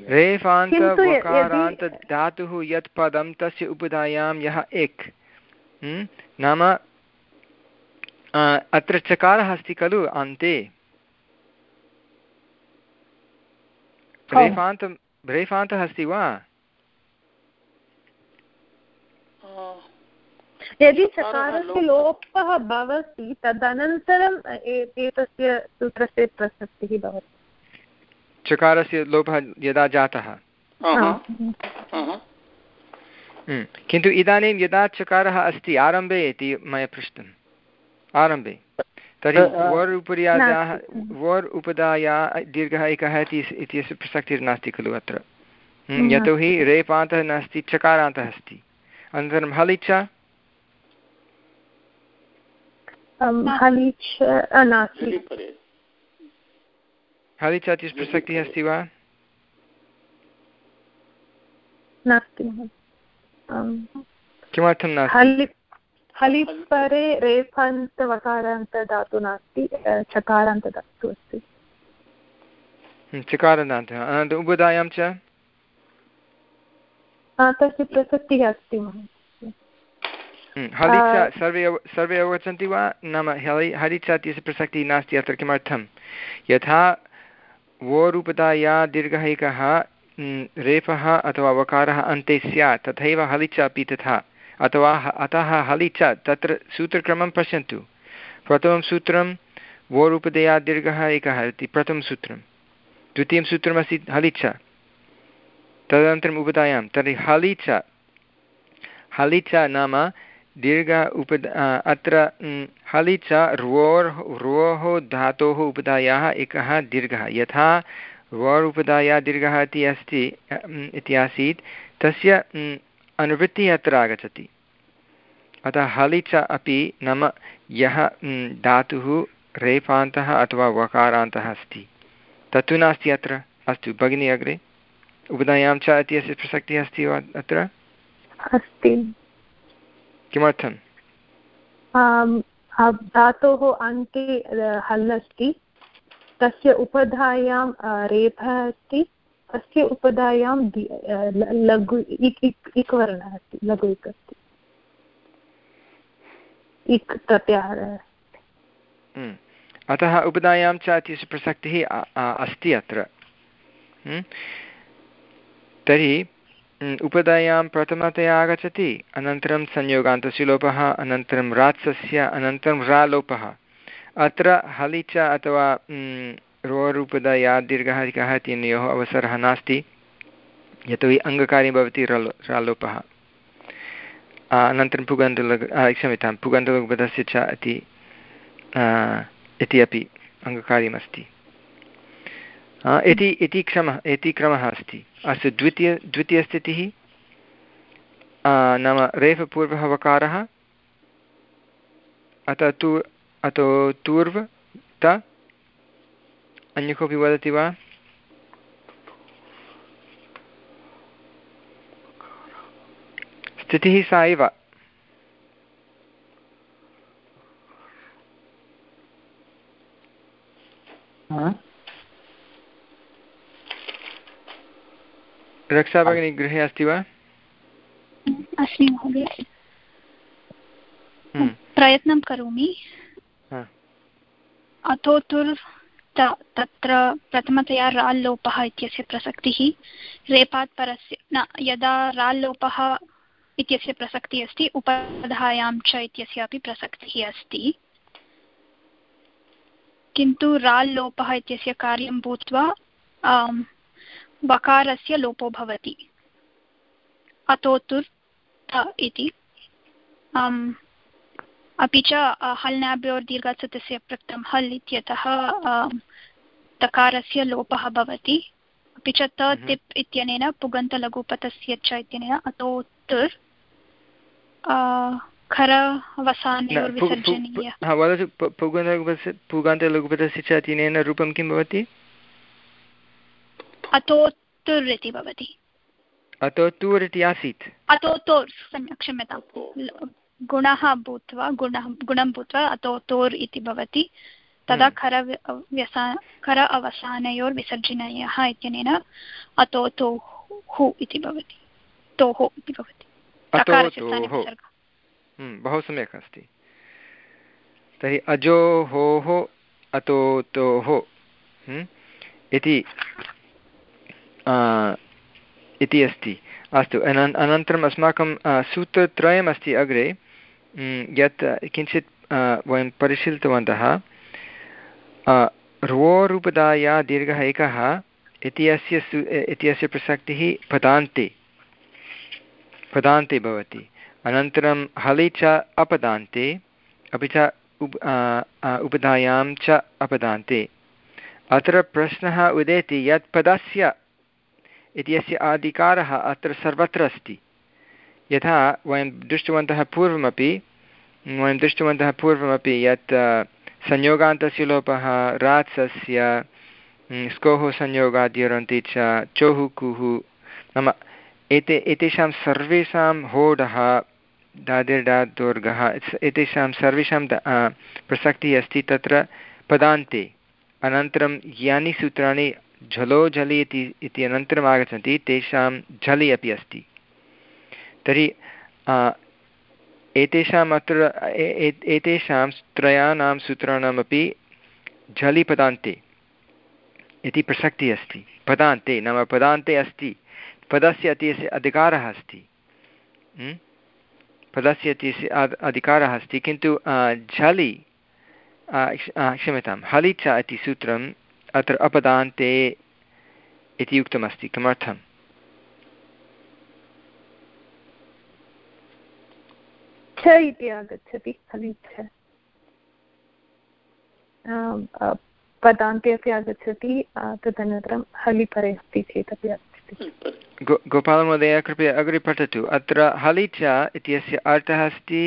रेफान्त वकारान्त धातुः यत् पदं तस्य उपधायां यः एक्। हम्म, नाम अत्र चकारः अस्ति खलु अन्ते? रेफान्त रेफान्तः अस्ति वा?
यदि चकारस्य लोपः भवति तदनन्तरम् एतस्य सूत्रस्य प्रसक्तिः भवति।
चकारस्य लोपः यदा जातः। हम्म। किन्तु इदानीं यदा चकारः अस्ति आरम्भे इति मया पृष्टम्। आरम्भे। तर्हि वर् उपर्यादाः वर् उपदाया दीर्घः एकः इति इत्यस्य प्रसक्तिर्नास्ति खलु अत्र। हम्म, यतोहि रेपान्तः नास्ति चकारान्तः अस्ति। अनन्तरं हलिच हलिच प्रसक्तिः अस्ति वा किमर्थं नास्ति
हलिपरे रेफान्तवकारान्त धातु नास्ति चकारान्त धातु अस्ति
चकारान्तः अनन्तरम् उबदायां च
तस्य प्रसक्तिः अस्ति
हलिच सर्वे सर्वे अवगच्छन्ति वा नाम हलि हलिच इत्यस्य प्रसक्तिः नास्ति अत्र किमर्थं यथा वोरूपता या दीर्घैकः रेफः अथवा वकारः अन्ते स्यात् तथैव हलिच अपि तथा अथवा अतः हलि च तत्र सूत्रक्रमं पश्यन्तु प्रथमं सूत्रं वोरूपदया दीर्घः एकः इति प्रथमं सूत्रं द्वितीयं सूत्रमस्ति हलिच तदनन्तरम् उपदायां तर्हि हलि च हलि च नाम दीर्घ उप अत्र हलि च रोर् रोः धातोः उपदायाः एकः दीर्घः। यथा रोर् उपदाया दीर्घः इति अस्ति इति आसीत्, तस्य अनुवृत्तिः अत्र आगच्छति। अतः हलि च अपि नाम यः धातुः रेफान्तः अथवा वकारान्तः अस्ति। तत्तु नास्ति अत्र। अस्तु, भगिनी अग्रे। उपधायां च इत्यस्य प्रसक्तिः अस्ति वा अत्र?
अस्ति।
किमर्थं
धातोः अन्ते हल् अस्ति। तस्य उपधायां रेफः अस्ति। अस्य उपधायां लघु इक् इक् इक् वर्णः अस्ति लघु इक् अस्ति। इक् प्रत्याहारः।
अतः उपधायां च इत्यस्य प्रसक्तिः अस्ति अत्र। तर्हि उपधायां प्रथमतया आगच्छति, अनन्तरं संयोगान्तस्य लोपः अनन्तरं रात्सस्य अनन्तरं रालोपः। अत्र हलि च अथवा रोरूपदा या दीर्घः अधिकः इत्यनयोः अवसरः नास्ति, यतोहि अङ्गकार्यं भवति रलो, रालोपः। अनन्तरं पुगन्तलघु क्षम्यतां, पुगन्तलघुपदस्य च इति इति अपि अङ्गकार्यमस्ति। इति इति क्रमः इति क्रमः अस्ति। अस्तु, द्वितीय, द्वितीयस्थितिः। नाम रेफपूर्वः वकारः अत तु, अतो तूर्व, त अन्य कोऽपि वदति वा? स्थितिः सा एव रक्षा भगिनी गृहे अस्ति वा?
अस्मि महोदय। हम्म। प्रयत्नं करोमि। अथोतुर् तत्र प्रथमतया राल् लोपः इत्यस्य प्रसक्तिः रेपात् परस्य न यदा राल् लोपः इत्यस्य प्रसक्तिः अस्ति उपधायां च इत्यस्य अपि प्रसक्तिः अस्ति। किन्तु राल् लोपः इत्यस्य कार्यं भूत्वा वकारस्य लोपो भवति। अतोतुर् इति। अपि च हल्नाभ्योर्दीर्घात्सतस्य पृक्तं हल् इत्यतः तकारस्य लोपः भवति। अपि च त। तिप् इत्यनेन पुगन्तलघुपतस्य च इत्यनेन अतोत्तुर् खरवसानयोर्विसर्जनीय
पुगन्तलघुपतस्य च इत्यनेन रूपं किं भवति?
अतोत्तुर् इति भवति।
अतोत्तुर् इति आसीत्
अतोतोर् क्षम्यतां। गुणः भूत्वा गुणः गुणं भूत्वा अतोतोर् इति भवति। तदा हम्म। खर व्यसा खर अवसानयोर्विसर्जनीयः इत्यनेन अतोतोः इति भवति। तोः इति भवति।
हम्म, बहु सम्यक् अस्ति। तर्हि अजोहोः अतोतोः हम्म, इति इति अस्ति। अस्तु अनन्तरम् अस्माकं सूत्रत्रयमस्ति अग्रे। यत् किञ्चित् वयं परिशीलितवन्तः। र्वोरूपदाया दीर्घः एकः, इत्यस्य सु इत्यस्य प्रसक्तिः पदान्ते। पदान्ते भवति। अनन्तरं हलि च अपदान्ते, अपि च उप उपधायां च अपदान्ते। अत्र प्रश्नः उदेति यत् पदस्य इत्यस्य अधिकारः अत्र सर्वत्र अस्ति, यथा वयं दृष्टवन्तः पूर्वमपि, वयं दृष्टवन्तः पूर्वमपि यत् संयोगान्तस्य लोपः रात्सस्य स्कोः संयोगाद्योरन्ति च चोः कुः नाम एते, एतेषां सर्वेषां होडः दादिर्डादोर्गः एतेषां सर्वेषां प्रसक्तिः अस्ति तत्र पदान्ते। अनन्तरं यानि सूत्राणि झलो झलि इति इति अनन्तरम् आगच्छन्ति, तेषां झलि अपि अस्ति। तर्हि एतेषाम् अत्र एतेषां त्रयाणां सूत्राणामपि झलि पदान्ते इति प्रसक्तिः अस्ति। पदान्ते, नाम पदान्ते अस्ति। पदस्य अतिस्य अधिकारः अस्ति। पदस्य अतिस्य अधिकारः अस्ति। किन्तु झलि क्षम्यतां, हलि च इति सूत्रं अत्र अपदान्ते इति उक्तमस्ति किमर्थम्?
इति आगच्छति पदान्ते अपि आगच्छति तदनन्तरं हलिपरे अस्ति आगच्छति।
गोपालमहोदय कृपया अग्रे पठतु। अत्र हलि च इत्यस्य अर्थः अस्ति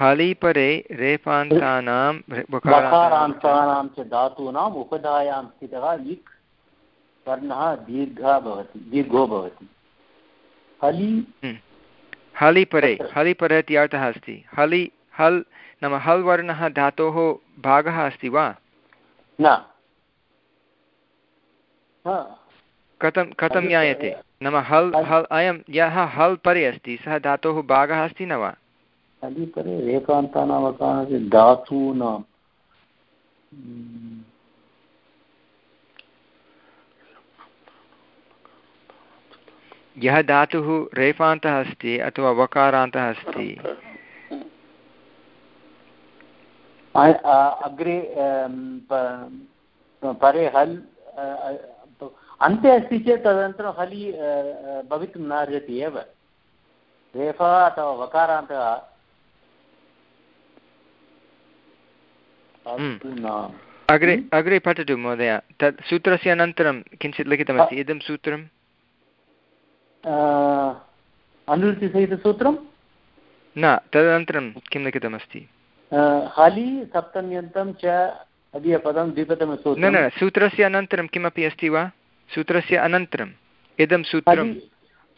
हलिपरे रेपान्तानां
वकारान्तानां। च धातूनाम् उपधायां स्थितः लिक् वर्णः दीर्घः भवति दीर्घो भवति। हलि
हम्म। हलिपरे हलिपरे इति अर्थः अस्ति। हलि हल् नाम हल् वर्णः धातोः भागः अस्ति वा?
न।
कथं कथं ज्ञायते? नाम हल्। हल् अयं यः हल् परे अस्ति सः धातोः भागः अस्ति न वा?
अलिपरे रेखान्तानावकाशे धातूनां
यः धातुः रेफान्तः अस्ति अथवा वकारान्तः अस्ति।
अग्रे परे हल् अन्ते अस्ति चेत् तदनन्तरं हलि भवितुं न अर्हति एव। रेफः अथवा वकारान्तः
अग्रे अग्रे पठतु महोदय तत् सूत्रस्य अनन्तरं किञ्चित् लिखितमस्ति इदं सूत्रम्
अनुवृत्तिसहितसूत्रं
न तदनन्तरं किं लिखितमस्ति
हलि सप्तम्यन्तं च अदीयपदं द्विपदं
न न सूत्रस्य अनन्तरं किमपि अस्ति वा सूत्रस्य अनन्तरम् इदं सूत्रं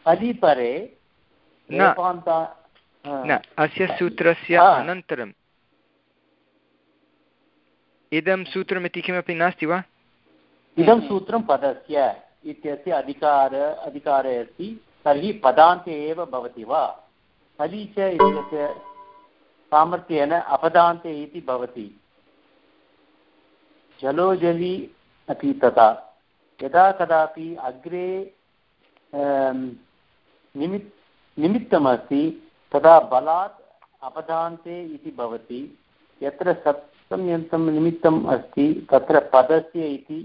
हलि परे
न अस्य सूत्रस्य अनन्तरम् इदं सूत्रमिति किमपि नास्ति वा?
इदं सूत्रं पदस्य इत्यस्य अधिकार अधिकारे अस्ति, तर्हि पदान्ते एव भवति वा? हलि च इत्यस्य सामर्थ्येन अपदान्ते इति भवति। जलोजलि अपि तथा। यदा कदापि अग्रे निमित्, निमित्तमस्ति, तदा बलात् अपदान्ते इति भवति। यत्र सप्तम्यन्तं निमित्तम् अस्ति तत्र पदस्य इति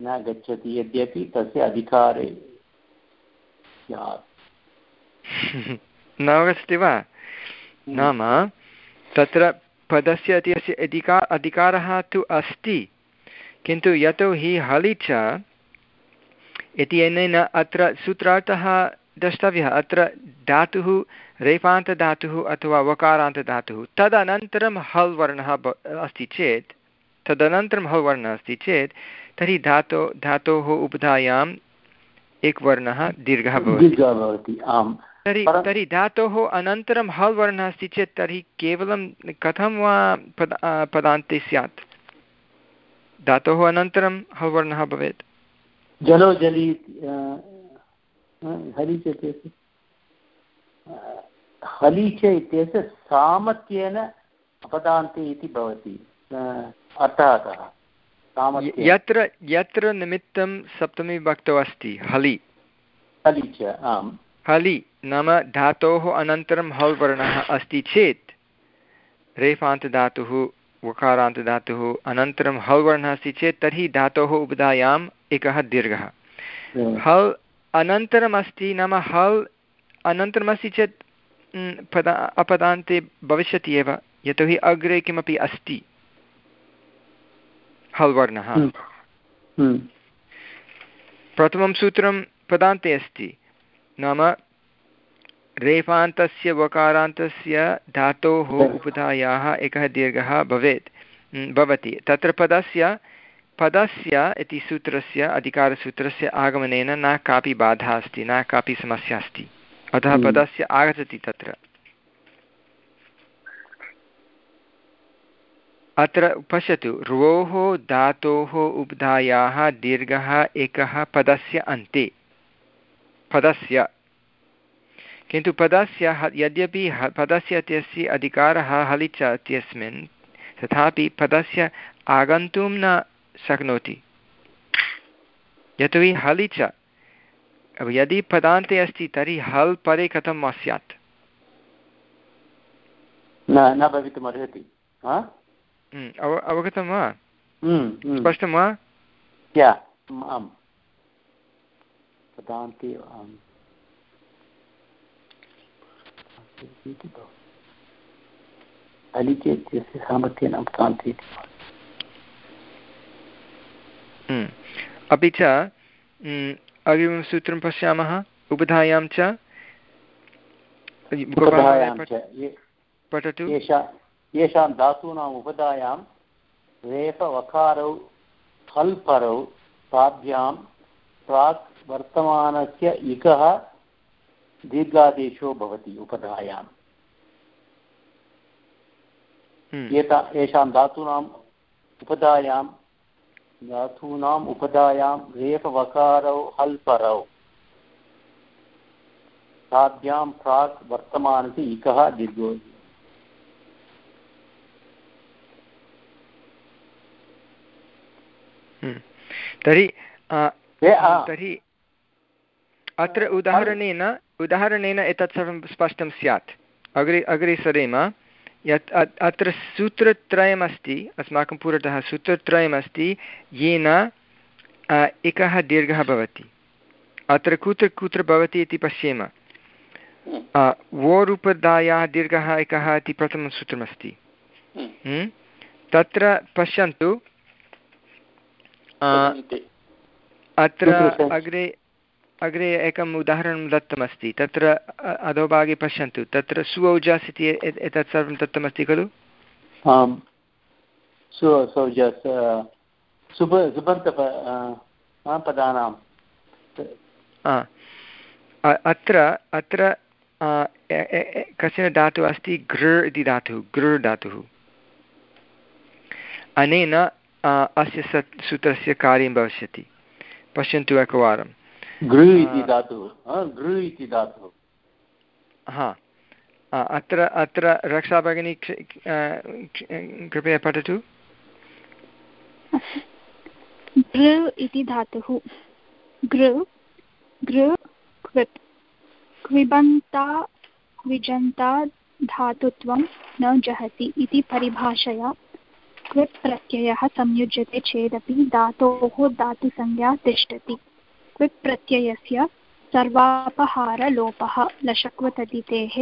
न गच्छति यद्यपि तस्य अधिकारे
न अवगच्छति वा? नाम तत्र पदस्य इत्यस्य अधिका अधिकारः तु अस्ति किन्तु यतोहि हलि च इति अनेन अत्र सूत्रार्थः द्रष्टव्यः। अत्र धातुः रेफान्तधातुः अथवा वकारान्तधातुः। तदनन्तरं हल् वर्णः अस्ति चेत् तदनन्तरं हल् वर्णः अस्ति चेत् तर्हि धातो धातोः उपधायाम् एकवर्णः दीर्घः भवति। तर्हि तर्हि धातोः अनन्तरं हल् वर्णः अस्ति चेत् तर्हि केवलं कथं वा पद पदान्ते स्यात्? धातोः अनन्तरं हल् वर्णः भवेत्।
जलो जलि च इत्यस्य हलि च इत्यस्य सामर्थ्येन अपदान्ते इति भवति। अर्थः
यत्र यत्र निमित्तं सप्तमी भक्तौ अस्ति हलि।
हलि च आम्।
हलि नाम धातोः अनन्तरं हल् वर्णः अस्ति चेत् रेफान्तधातुः वकारान्तधातुः अनन्तरं हल् वर्णः अस्ति चेत् तर्हि धातोः उपधायाम् एकः दीर्घः। हल् अनन्तरम् अस्ति नाम हल् अनन्तरमस्ति चेत् पदा अपदान्ते भविष्यति एव यतोहि अग्रे किमपि अस्ति। हल् वर्णः।
हम्म। हम्म।
प्रथमं सूत्रं पदान्ते अस्ति। नाम रेफान्तस्य वकारान्तस्य धातोः उपधायाः एकः दीर्घः भवेत् हम्म, भवति। तत्र पदस्य पदस्य इति सूत्रस्य अधिकारसूत्रस्य आगमनेन न कापि बाधा अस्ति न कापि समस्या अस्ति। अतः पदस्य आगच्छति तत्र। अत्र पश्यतु रोः धातोः उब्धायाः दीर्घः एकः पदस्य अन्ते। पदस्य। किन्तु पदस्य यद्यपि पदस्य इत्यस्य अधिकारः हलि च इत्यस्मिन् तथापि पदस्य आगन्तुं न शक्नोति। यतोहि हलि च। यदि पदान्ते अस्ति तर्हि हल् परे कथं वा स्यात्
न भवितुमर्हति
हम्म, अव अवगतं वा?
हम्म, हम्म।
स्पष्टं वा?
पदान्ते सामर्थ्येन पदान्ते
अपि च अग्रिमं सूत्रं पश्यामः उपधायां च पठतु।
येषां धातूनाम् उपधायां रेफवकारौ हल्परौ ताभ्यां प्राक् वर्तमानस्य इकः दीर्घादेशो भवति उपधायाम्। हम्म। एता येषां धातूनाम् उपधायां धातूनाम् उपधायां रेफवकारौ हल्परौ। ताभ्यां प्राक् वर्तमानस्य इकः दीर्घो
हम्म। तर्हि तर्हि अत्र उदाहरणेन उदाहरणेन एतत् सर्वं स्पष्टं स्यात्। अग्रे अग्रे सरेम। यत् अत्र सूत्रत्रयमस्ति अस्माकं पुरतः सूत्रत्रयमस्ति येन एकः दीर्घः भवति। अत्र कुत्र कुत्र भवति इति पश्येम। वोरूपदायाः दीर्घः एकः इति प्रथमं सूत्रमस्ति। हम्म? तत्र पश्यन्तु अत्र अग्रे अग्रे एकम् उदाहरणं दत्तमस्ति। तत्र अधोभागे पश्यन्तु। तत्र सुऔजस् इति एतत् सर्वं दत्तमस्ति खलु?
आम्। सुऔजस् पदानां।
अत्र अत्र कश्चन धातुः अस्ति घृ इति धातुः घृ धातुः। अनेन अस्य सूत्रस्य कार्यं भविष्यति। पश्यन्तु एकवारं हा अत्र अत्र रक्षा भगिनी कृपया पठतु।
गृ इति धातुः। गृ गृ क्विप्। क्विबन्ता क्विजन्ता धातुत्वं न जहति इति परिभाषया क्विप् प्रत्ययः संयुज्यते चेदपि धातोः धातुसंज्ञा तिष्ठति। क्विप् प्रत्ययस्य सर्वापहारलोपः लशक्वतदितेः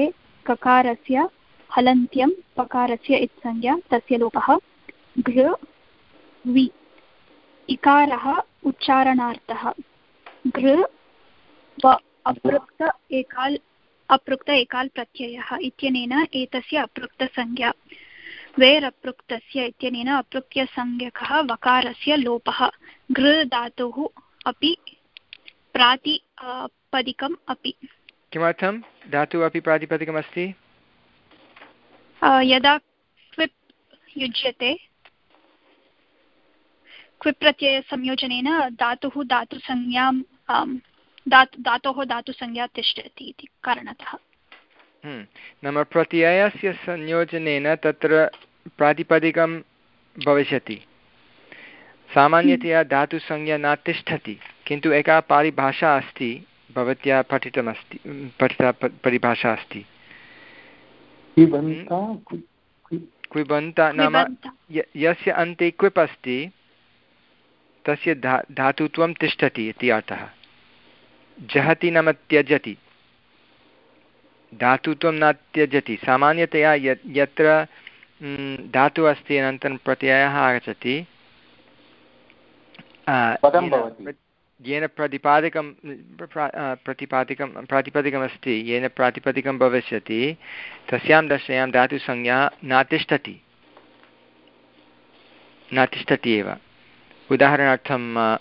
ककारस्य हलन्त्यं पकारस्य इत्संज्ञा तस्य लोपः घृ वि इकारः उच्चारणार्थः घृ व अपृक्त एकाल् अपृक्त एकाल् प्रत्ययः इत्यनेन एतस्य अपृक्तसंज्ञा वेरपृक्तस्य इत्यनेन अपृक्त्यसंज्ञकः वकारस्य लोपः घृ धातुः अपि प्रातिपदिकम् अपि।
किमर्थं? धातुः अपि प्रातिपदिकमस्ति?
यदा क्विप् युज्यते क्विप् प्रत्ययसंयोजनेन धातुः धातुसंज्ञां धातु धातोः धातुसंज्ञा तिष्ठति इति कारणतः।
हम्म, नाम प्रत्ययस्य संयोजनेन तत्र प्रातिपदिकं भविष्यति। सामान्यतया हम्म। धातुसंज्ञा न तिष्ठति। किन्तु एका परिभाषा अस्ति भवत्या पठितमस्ति पठिता परिभाषा अस्ति। क्विबन्त नाम यस्य अन्ते क्विप् अस्ति तस्य धा धातुत्वं तिष्ठति इति अर्थः। जहति नाम त्यजति। धातुत्वं न त्यजति। सामान्यतया यत् यत्र धातुः अस्ति अनन्तरं प्रत्ययः आगच्छति। येन प्रतिपादिकं प्रतिपादिकं, प्रातिपदिकमस्ति, येन प्रातिपदिकं भविष्यति, तस्यां दशायां धातुसंज्ञा न तिष्ठति न तिष्ठति एव। उदाहरणार्थं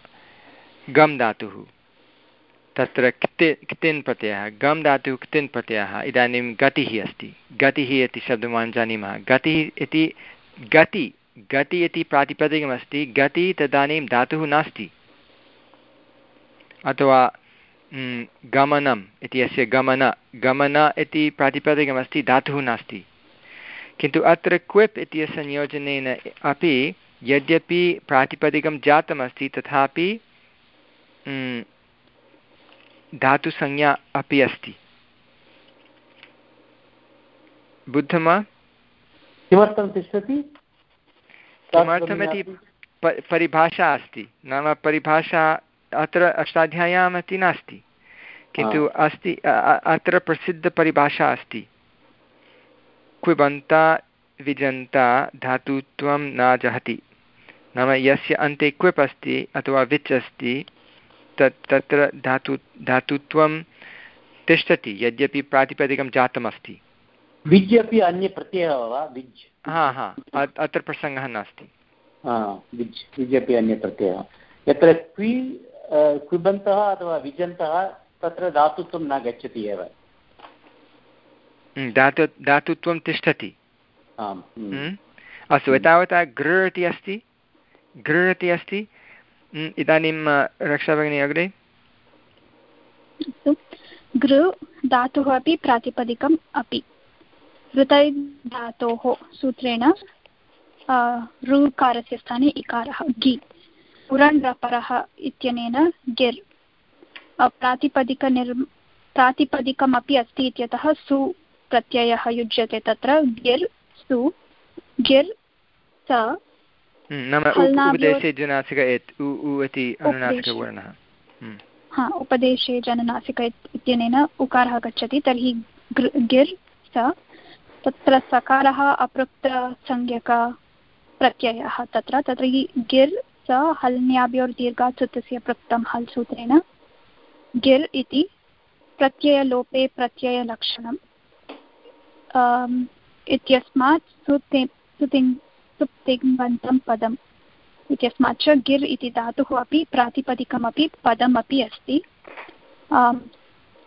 गम् धातुः। तत्र क्ति, क्तिन् प्रत्ययः? गम् धातुः क्तिन् प्रत्ययः? इदानीं गतिः अस्ति। गतिः इति शब्दं वयं जानीमः। गतिः इति, गति गति इति प्रातिपदिकमस्ति। गति तदानीं धातुः नास्ति। अथवा गमनम् इति अस्य गमन। गमन इति प्रातिपदिकमस्ति धातुः नास्ति। किन्तु अत्र क्विप् इति संयोजनेन अपि यद्यपि प्रातिपदिकं जातमस्ति तथापि धातुसंज्ञा अपि अस्ति। बुद्धं वा
किमर्थं तिष्ठति?
किमर्थमिति परिभाषा अस्ति। नाम परिभाषा अत्र अष्टाध्याय्याम् इति नास्ति। किन्तु अस्ति अत्र प्रसिद्धपरिभाषा अस्ति। क्विबन्ता विजन्ता धातुत्वं न जहति। नाम यस्य अन्ते क्विप् अस्ति अथवा विच् अस्ति तत् तत्र धातु धातुत्वं तिष्ठति यद्यपि प्रातिपदिकं जातमस्ति।
विज् अपि अन्यप्रत्ययः वा? विज्।
हा हा अत्र प्रसङ्गः नास्ति।
विज् विज् अपि अन्यप्रत्ययः यत्र क्वि क्विबन्तः अथवा विजन्तः तत्र धातुत्वं न गच्छति एव।
हम्म, धातु धातुत्वं तिष्ठति।
आम् हम्म।
हम्म। अस्तु एतावता गृ इति अस्ति। गृ इति अस्ति इदानीं रक्षाभगिनी अग्रे।
गृ धातुः अपि प्रातिपदिकम् अपि। ऋतै धातोः सूत्रेण ऋकारस्य स्थाने इकारः गि पुरण्रपरः इत्यनेन गिर्। प्रातिपदिकनिर् प्रातिपदिकमपि अस्ति इत्यतः सु प्रत्ययः युज्यते तत्र। गिर् सु गिर् स।
उपदेशे जनासिक उ उ इति अनुनासिकवर्णः
हा उपदेशे जननासिक इत्यनेन उकारः गच्छति। तर्हि गिर् स। तत्र सकारः अपृक्तसंज्ञक प्रत्ययः तत्र। तत्र गिर् स हल्न्याभ्योर्दीर्घात् सुतस्य पृक्तं हल् सूत्रेण। गिर् इति प्रत्ययलोपे प्रत्ययलक्षणम्। इत्यस्मात् सुते सुतिङ् सुप्तिङ्गन्तं पदम्। इत्यस्मात् च गिर् इति धातुः अपि प्रातिपदिकमपि पदमपि अस्ति।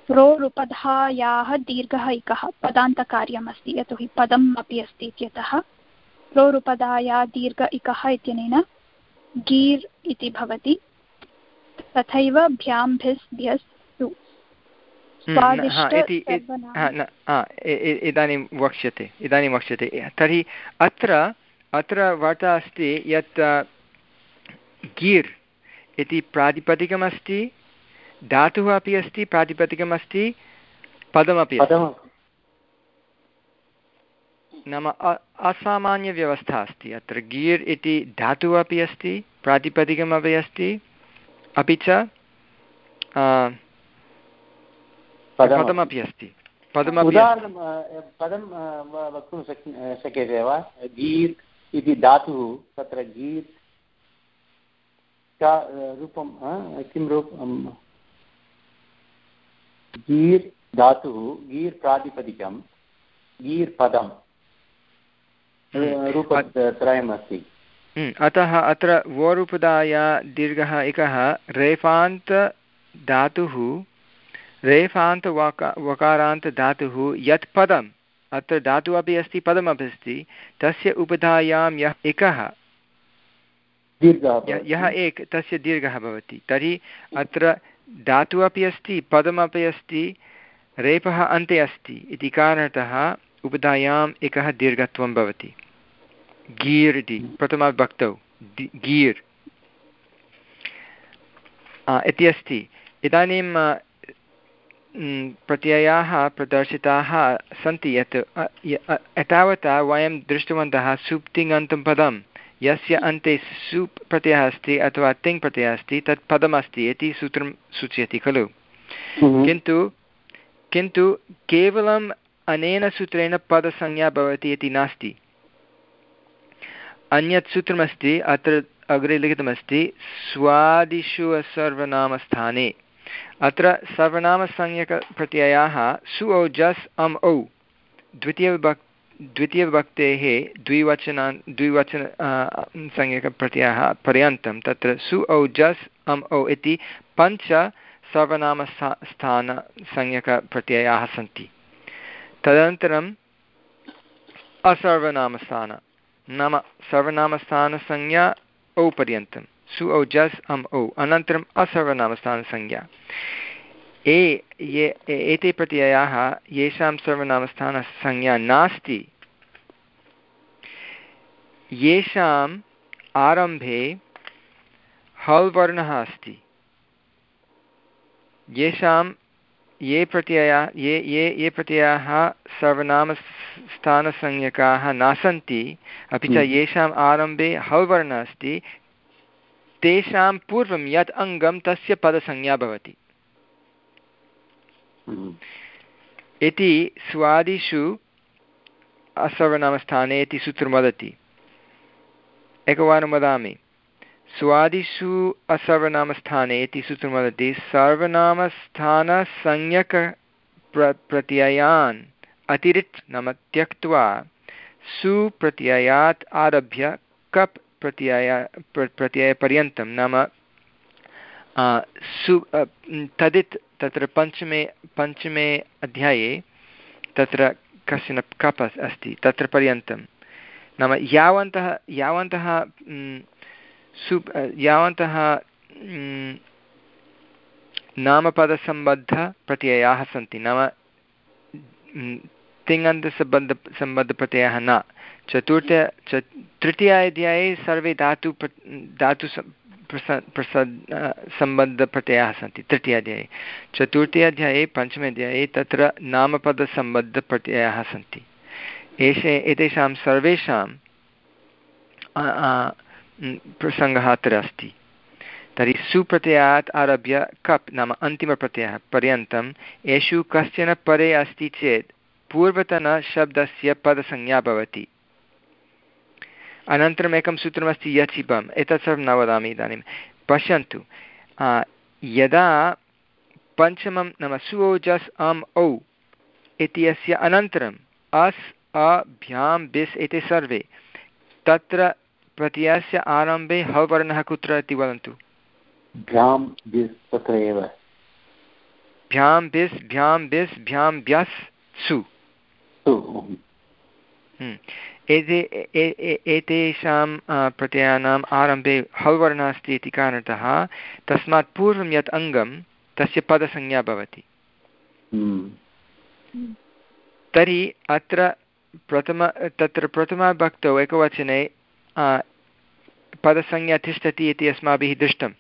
प्रोरुपधायाः दीर्घः इकः पदान्तकार्यम् अस्ति यतोहि पदम् अपि अस्ति इत्यतः। प्रोरुपधाया दीर्घ इकः इत्यनेन गीर् इति भवति। तथैव भ्यां भिस् भ्यस् सु
इदानीं वक्ष्यते इदानीं वक्ष्यते। तर्हि अत्र अत्र वार्ता अस्ति यत् गीर् इति प्रातिपदिकमस्ति धातुः अपि अस्ति प्रातिपदिकमस्ति पदमपि नाम असामान्यव्यवस्था अस्ति। अत्र गीर् इति धातुः अपि अस्ति प्रातिपदिकमपि अस्ति अपि च पदमपि। अस्ति।
पदमपि पदं वक्तुं शक्यते वा? गीर् इति धातुः तत्र गीर् रूपं किं रूपं? गीर् धातुः गीर् प्रातिपदिकं गीर् पदं रूपत्रयम् अस्ति
अतः अत्र वोरूपदाय दीर्घः एकः रेफान्त धातुः रेफान्त वका वकारान्तधातुः यत् पदम्। अत्र धातुः अपि अस्ति पदमपि अस्ति। तस्य उपधायां यः एकः। यः एक तस्य दीर्घः भवति। तर्हि अत्र धातुः अपि अस्ति पदमपि अस्ति रेपः अन्ते अस्ति इति कारणतः उपधायाम् एकः दीर्घत्वं भवति। गीर् इति प्रथमविभक्तौ गीर्। इति अस्ति इदानीं प्रत्ययाः प्रदर्शिताः सन्ति यत् एतावता वयं दृष्टवन्तः सुप्तिङन्तं पदं। यस्य अन्ते सुप् प्रत्ययः अस्ति अथवा तिङ् प्रत्ययः अस्ति तत् पदमस्ति इति सूत्रं सूचयति खलु? किन्तु किन्तु केवलम् अनेन सूत्रेण पदसंज्ञा भवति इति नास्ति। अन्यत् सूत्रमस्ति अत्र अग्रे लिखितमस्ति, स्वादिषु असर्वनामस्थाने अत्र सर्वनामसंज्ञकप्रत्ययाः सु, औ, जस्, अम्, औ। द्वितीयविभक् द्वितीयविभक्तेः द्विवचनान् द्विवचन संज्ञकप्रत्ययः पर्यन्तं। तत्र सु, औ, जस्, अम्, औ इति पञ्च सर्वनामस्था स्थानसंज्ञकप्रत्ययाः सन्ति। तदनन्तरम् असर्वनामस्थान। नाम सर्वनामस्थानसंज्ञा औ पर्यन्तं सु औ जस् अम् औ। अनन्तरम् असर्वनामस्थानसंज्ञा। ए, ये एते प्रत्ययाः येषां सर्वनामस्थानसंज्ञा नास्ति। येषाम् आरम्भे हल् वर्णः अस्ति। येषां ये प्रत्ययाः ये ये ये प्रत्ययाः सर्वनामस्थानसंज्ञकाः न सन्ति अपि च हम्म। येषाम् आरम्भे हल् वर्णः अस्ति। तेषां पूर्वं यत् अङ्गं तस्य पदसंज्ञा भवति। हम्म। इति स्वादिषु असर्वनामस्थाने इति सूत्रं वदति। एकवारं वदामि। स्वादिषु असर्वनामस्थाने इति सूत्रं वदति सर्वनामस्थानसंज्ञक प्र, प्रत्ययान् अतिरिक्त नाम त्यक्त्वा सुप्रत्ययात् आरभ्य कप् प्रत्यय प्रत्ययपर्यन्तं नाम सु तदित् तत्र पञ्चमे पञ्चमे अध्याये तत्र कश्चन कप् अस्ति, तत्र पर्यन्तं। नाम यावन्तः यावन्तः सु यावन्तः नामपदसम्बद्धप्रत्ययाः सन्ति। नाम तिङन्तसम्बद्ध सम्बद्धप्रत्ययः न। चतुर्थ च तृतीयाध्याये सर्वे धातु धातु प्रसद् सम्बद्धप्रत्ययाः सन्ति, तृतीयाध्याये। चतुर्थे अध्याये पञ्चमे अध्याये तत्र नामपदसम्बद्धप्रत्ययाः सन्ति। एषे, एतेषां सर्वेषां प्रसङ्गः अत्र अस्ति तर्हि सुप्रत्ययात् आरभ्य कप् नाम अन्तिमप्रत्ययः पर्यन्तम् एषु कश्चन परे अस्ति चेत् पूर्वतनशब्दस्य पदसंज्ञा भवति। अनन्तरम् एकं सूत्रमस्ति यचिबम्। एतत् सर्वं न वदामि इदानीं। पश्यन्तु यदा पञ्चमं नाम सुओजस् अम् औ इत्यस्य अनन्तरम् अस् अभ्यां बिस् एते सर्वे तत्र प्रत्ययस्य आरम्भे हवर्णः कुत्र इति वदन्तु।
भ्यां बिस् तत्र एव।
भ्यां बिस् भ्यां बिस् भ्यां ब्यस् सु। हम्म। एते एतेषां प्रत्ययानाम् आरम्भे हल्वर्णः अस्ति इति कारणतः तस्मात् पूर्वं यत् अङ्गं तस्य पदसंज्ञा भवति। हम्म। तर्हि अत्र प्रथम तत्र प्रथमभक्तौ एकवचने पदसंज्ञा तिष्ठति इति अस्माभिः दृष्टम्।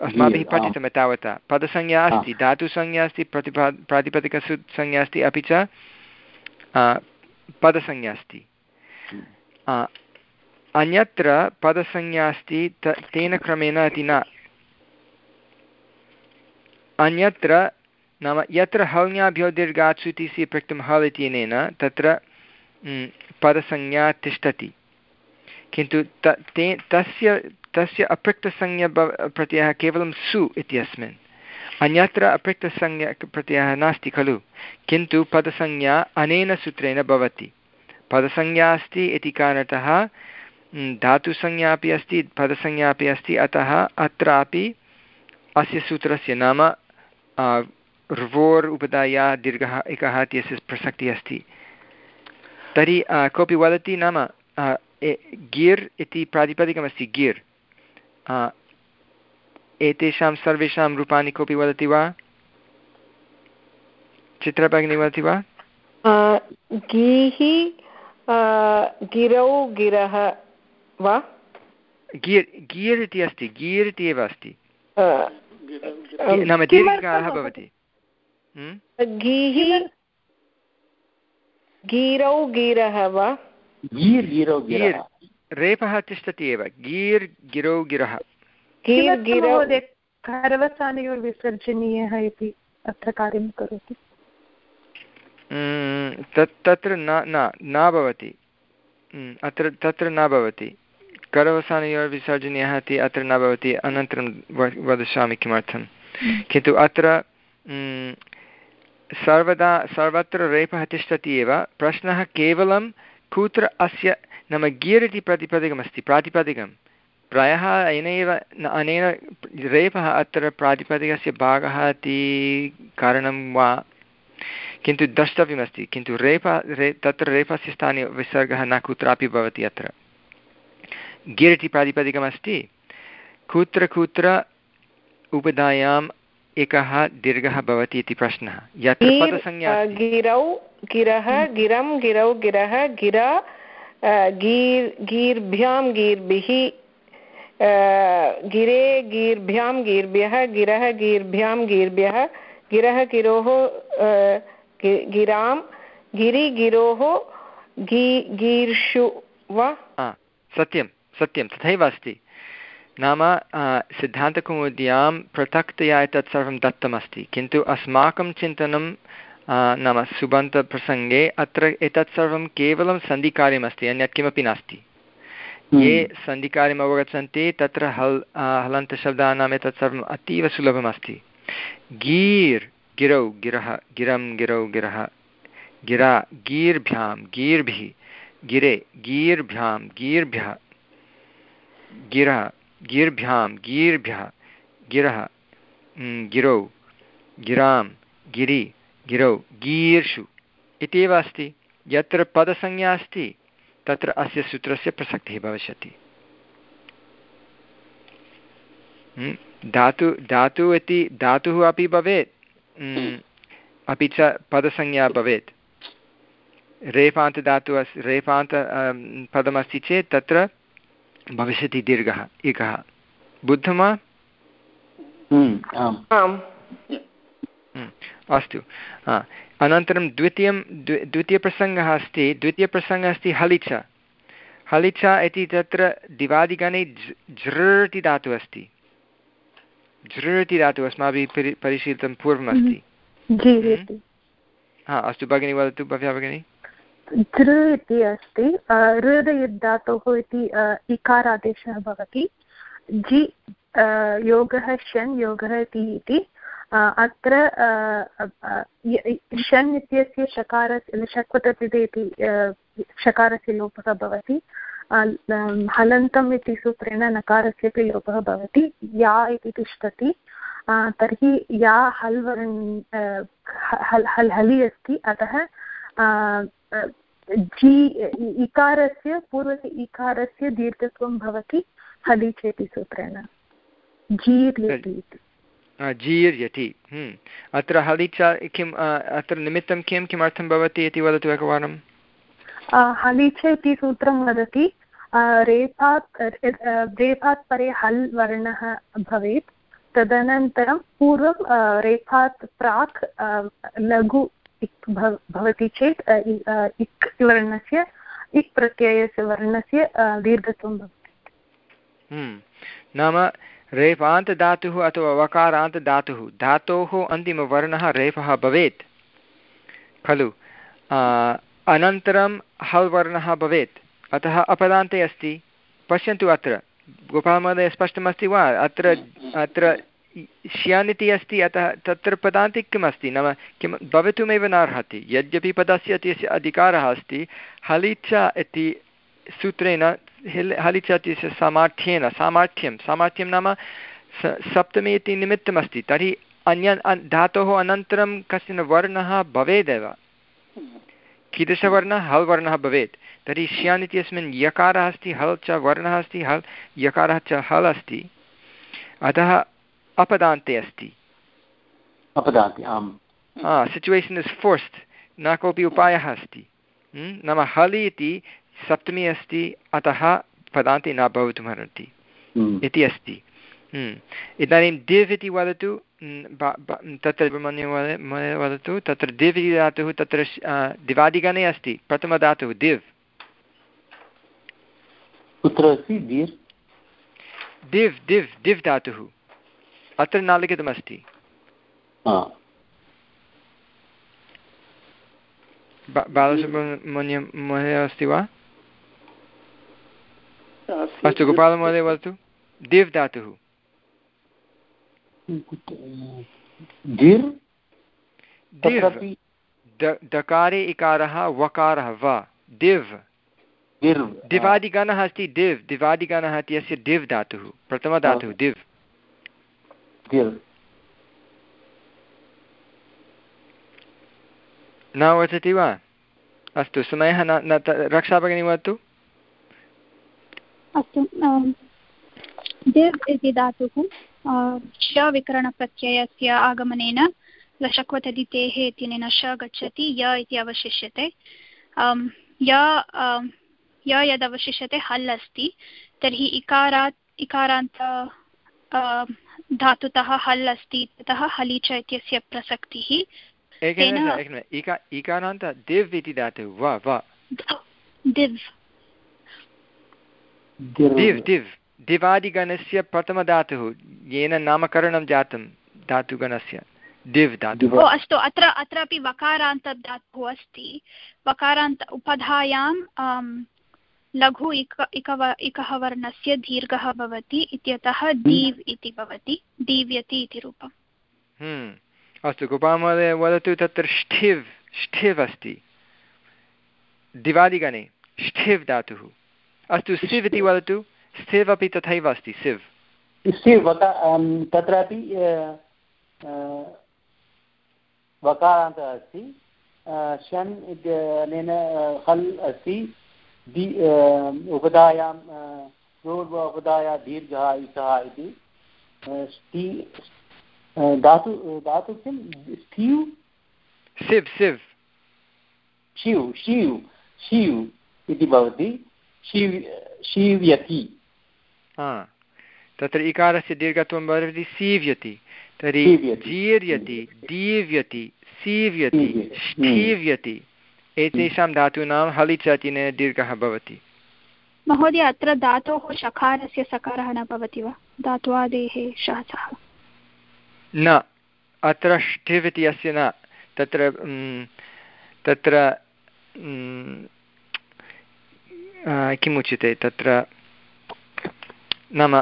अस्माभिः पठितं तावता पदसंज्ञा अस्ति धातुसंज्ञा अस्ति प्रतिपा प्रातिपदिकसु संज्ञा अस्ति अपि च पदसंज्ञा अस्ति। अन्यत्र पदसंज्ञा अस्ति तेन क्रमेण इति न। अन्यत्र नाम यत्र हौङ्याभ्यो दीर्घात्सु इति प्रक्तं हल् इत्यनेन तत्र पदसंज्ञा तिष्ठति किन्तु त तस्य तस्य अपृक्तसंज्ञा प्रत्ययः केवलं सु इत्यस्मिन् अन्यत्र अपृक्तसंज्ञा प्रत्ययः नास्ति खलु किन्तु पदसंज्ञा अनेन सूत्रेण भवति पदसंज्ञा अस्ति इति कारणतः धातुसंज्ञा अपि अस्ति पदसंज्ञा अपि अस्ति अतः अत्रापि अस्य सूत्रस्य नाम र्वोर् उपदाया दीर्घः एकः इत्यस्य प्रसक्तिः अस्ति तर्हि कोऽपि वदति नाम गिर् इति प्रातिपदिकमस्ति गिर्। एतेषां सर्वेषां रूपाणि कोऽपि वदति वा? चित्रभगिनी वदति वा?
गीः गिरौ गिरः वा?
गिर् गिर् इति अस्ति गिर् इति एव अस्ति। नाम दीर्घकालः भवति।
गीः गिरौ गिरः वा?
गीर् गिरौ गिरः
रेपः तिष्ठति एव। गीर् गिरौ गिरः
करवसानयोर्विसर्जनीयः इति अत्र कार्यं करोति?
तत् तत्र न न भवति। अत्र तत्र न भवति। करवसानयोर्विसर्जनीयः इति अत्र न भवति। अनन्तरं वदिष्यामि किमर्थं। किन्तु अत्र सर्वदा सर्वत्र रेपः तिष्ठति एव प्रश्नः केवलं कुत्र अस्य नाम गिर् इति प्रतिपदिकमस्ति प्रातिपदिकं प्रायः अनेनैव अनेन रेपः अत्र प्रातिपदिकस्य भागः इति कारणं वा किन्तु द्रष्टव्यमस्ति किन्तु रेप रे तत्र रेपस्य स्थाने विसर्गः न कुत्रापि भवति अत्र गिर् इति प्रातिपदिकमस्ति कुत्र कुत्र उपधायाम् एकः दीर्घः भवति इति प्रश्नः। यत्र पदसंज्ञा
गिरौ गिरः गिरं गिरौ गिरः गिरा गीर् गीर्भ्यां गीर्भिः गिरे गीर्भ्यां गीर्भ्यः गिरः गीर्भ्यां गीर्भ्यः गिरः गिरोः गिरां गिरि गिरोः गीर्षु वा?
सत्यं सत्यं तथैव अस्ति। नाम सिद्धान्तकौमुद्यां पृथक्तया एतत् सर्वं दत्तमस्ति। किन्तु अस्माकं चिन्तनं नाम सुबन्तप्रसङ्गे अत्र एतत् सर्वं केवलं सन्धिकार्यमस्ति अन्यत् किमपि नास्ति। हम्म। ये सन्धिकार्यम् अवगच्छन्ति तत्र हल् हलन्तशब्दानाम् एतत् सर्वम् अतीव सुलभमस्ति। गीर् गिरौ गिरः गिरं गिरौ गिरः गिरा गीर्भ्यां गीर्भिः गिरे गीर्भ्यां गीर्भ्यः गिरः गीर्भ्यां, गीर्भ्यः गिरः गिरौ गिरां गिरि, गिरौ, गीर्षु इत्येव अस्ति। यत्र पदसंज्ञा अस्ति, तत्र अस्य सूत्रस्य प्रसक्तिः भविष्यति। धातु धातु इति धातुः अपि भवेत् अपि च पदसंज्ञा भवेत्। रेफान्तधातुः अस्ति रेफान्त पदमस्ति चेत् तत्र भविष्यति दीर्घः। एकः। बुद्धं वा अस्तु। अनन्तरं द्वितीयं द्वितीयप्रसङ्गः अस्ति। द्वितीयप्रसङ्गः अस्ति हलिच। हलिचा इति तत्र दिवादिगणे झृ इति धातुः अस्ति। झृ इति धातुः अस्माभिः परि परिशीलितं पूर्वमस्ति।
हम्म।
हा अस्तु भगिनि वदतु भव्या भगिनि।
धृ इति अस्ति हृदयुद्धातोः इति इकारादेशः भवति। जि योगः शन्, योगः इति। अत्र शन् इत्यस्य शकारस्य शक्वततिते इति शकारस्य लोपः भवति। हलन्तम् इति सूत्रेण नकारस्यपि लोपः भवति। या इति तिष्ठति। तर्हि या हल् वर्ण हल् हल्, हलि अस्ति। अतः जी इकारस्य पूर्वस्य इकारस्य दीर्घत्वं भवति हलि चेति सूत्रेण। जीर्यति इति।
जीर्यति हम्म। अत्र हलि च किम् अत्र निमित्तं किं किमर्थं भवति इति वदतु एकवारं।
हलिच इति सूत्रं वदति रेफात् रेफात् परे हल् वर्णः भवेत् तदनन्तरं पूर्वं रेफात् प्राक् लघु इक् भवति चेत् इक् वर्णस्य, इक् प्रत्ययस्य वर्णस्य दीर्घत्वं भवति।
हम्म। नाम रेफान्तधातुः अथवा वकारान्तधातुः, धातोः अन्तिमवर्णः रेफः भवेत्। खलु अनन्तरं हल् वर्णः भवेत्। अतः अपदान्ते अस्ति। पश्यन्तु अत्र। गोपालमहोदय, स्पष्टमस्ति वा? अत्र अत्र श्यान् इति अस्ति, अतः तत्र पदान्ते किम् अस्ति नाम किं, भवितुमेव नार्हति। यद्यपि पदस्य इत्यस्य अधिकारः अस्ति, हलिच इति सूत्रेण, हिल्, हलिच इत्यस्य सामर्थ्येन, सामर्थ्यं सामर्थ्यं नाम सप्तमी इति निमित्तमस्ति। तर्हि अन्य धातोः अनन्तरं कश्चन वर्णः भवेदेव? कीदृशवर्णः? हल् वर्णः भवेत्। तर्हि श्यान् इत्यस्मिन् यकारः अस्ति हल् च वर्णः अस्ति, हल्, यकारः च हल् अस्ति। अतः अपदान्ते अस्ति
अपदान्ते आम्
सिचुवेशन् इस् फोर्स्ड् न कोऽपि उपायः अस्ति नाम हलि इति सप्तमी अस्ति अतः पदान्ते न भवितुमर्हन्ति इति अस्ति इदानीं दिव् इति वदतु तत्र वदतु तत्र दिव् इति धातुः तत्र दिवादिगणे अस्ति प्रथमधातुः दिव्
कुत्र अस्ति दिव्
दिव् दिव् दिव् धातुः अत्र न लिखितमस्ति बालसुब्रह्मण्यं महोदय अस्ति वा? अस्तु गोपालमहोदय वदतु। दिव् धातुः दकारे इकारः वकारः वा? दिव् दिवादिगणः अस्ति दिव् दिवादिगणः इत्यस्य दिव् धातुः प्रथमधातुः दिव् न वदति वा अस्तु समयः न न रक्षा भगिनी वदतु
अस्तु दिव् इति धातुः श विकरणप्रत्ययस्य आगमनेन लशक्वतदितेः इत्यनेन श गच्छति य इति अवशिष्यते य य यदवशिष्यते हल् अस्ति तर्हि इकारात् इकारान्त धातुतः हल् अस्ति ततः हलि च इत्यस्य प्रसक्तिः।
इकारान्त दिव् इति धातुः वा वा।
दिव्।
दिव्। दिव् दिवादिगणस्य प्रथमधातुः येन नामकरणं जातं धातुगणस्य। दिव् धातुः।
अस्तु अत्र अत्रापि वकारान्तधातुः अस्ति। वकारान्त उपधायां लघु इक इकव इकः वर्णस्य दीर्घः भवति इत्यतः दीव् इति भवति दीव्यति इति रूपम्।
हम्म, अस्तु गोपामहोदय वदतु तत्र ष्ठिव् ष्ठिव् अस्ति। दिवादिगणे ष्ठिव् धातुः। अस्तु सिव् इति वदतु स्थिव् अपि तथैव अस्ति सिव्
स्थिव् तत्रापि वकारान्तः अस्ति। शन् इत्यनेन हल् अस्ति। दि उपधायां पूर्व उपधाया दीर्घः इतः। इति स्टि धातु धातु किं स्टीव्
सिव् सिव्।
शिव् शिव् शिव् इति भवति। शिव् शिव्यति।
तत्र इकारस्य दीर्घत्वं भवति सीव्यति। तर्हि जीर्यति दीव्यति सीव्यति। स्थीव्यति। एतेषां धातूनां हलिचतिनेन दीर्घः भवति।
महोदय अत्र धातोः शकारस्य सकारः न भवति वा? धात्वादेः शः
न अत्र ष्ठिव् इति अस्य न तत्र तत्र किम् उच्यते? तत्र नाम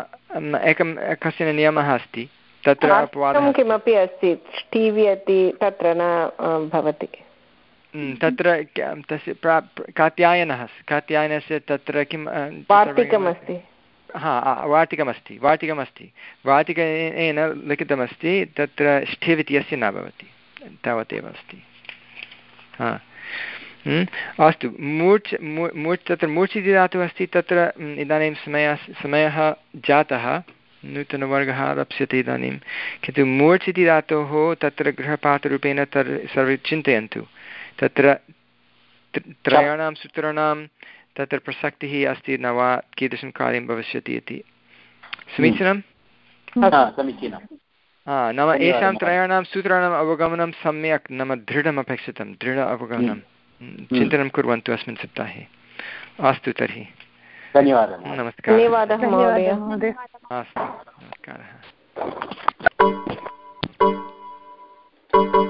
एकं कश्चन नियमः अस्ति? तत्र
किमपि अस्ति टीवी इति तत्र न भवति।
तत्र तस्य कात्यायनः कात्यायनस्य तत्र किं
वार्तिकमस्ति
हा वाटिकमस्ति वाटिकमस्ति वाटिकेन लिखितमस्ति तत्र ष्ठिव् इत्यस्य न भवति तावदेव अस्ति। हा। अस्तु मूर्च् मूर्च् तत्र मूर्च् इति धातुः अस्ति तत्र इदानीं समयः समयः जातः नूतनवर्गः आरप्स्यते इदानीं। किन्तु मूर्च् इति धातोः तत्र गृहपाठरूपेण तर् सर्वे चिन्तयन्तु। तत्र त्रयाणां सूत्राणां तत्र प्रसक्तिः अस्ति न वा कीदृशं कार्यं भविष्यति इति। समीचीनं
समीचीनं
नाम येषां त्रयाणां सूत्राणाम् अवगमनं सम्यक् नाम दृढम् अपेक्षितं दृढ अवगमनं। चिन्तनं कुर्वन्तु अस्मिन् सप्ताहे। अस्तु तर्हि।
धन्यवादः।
नमस्कारः। अस्तु नमस्कारः।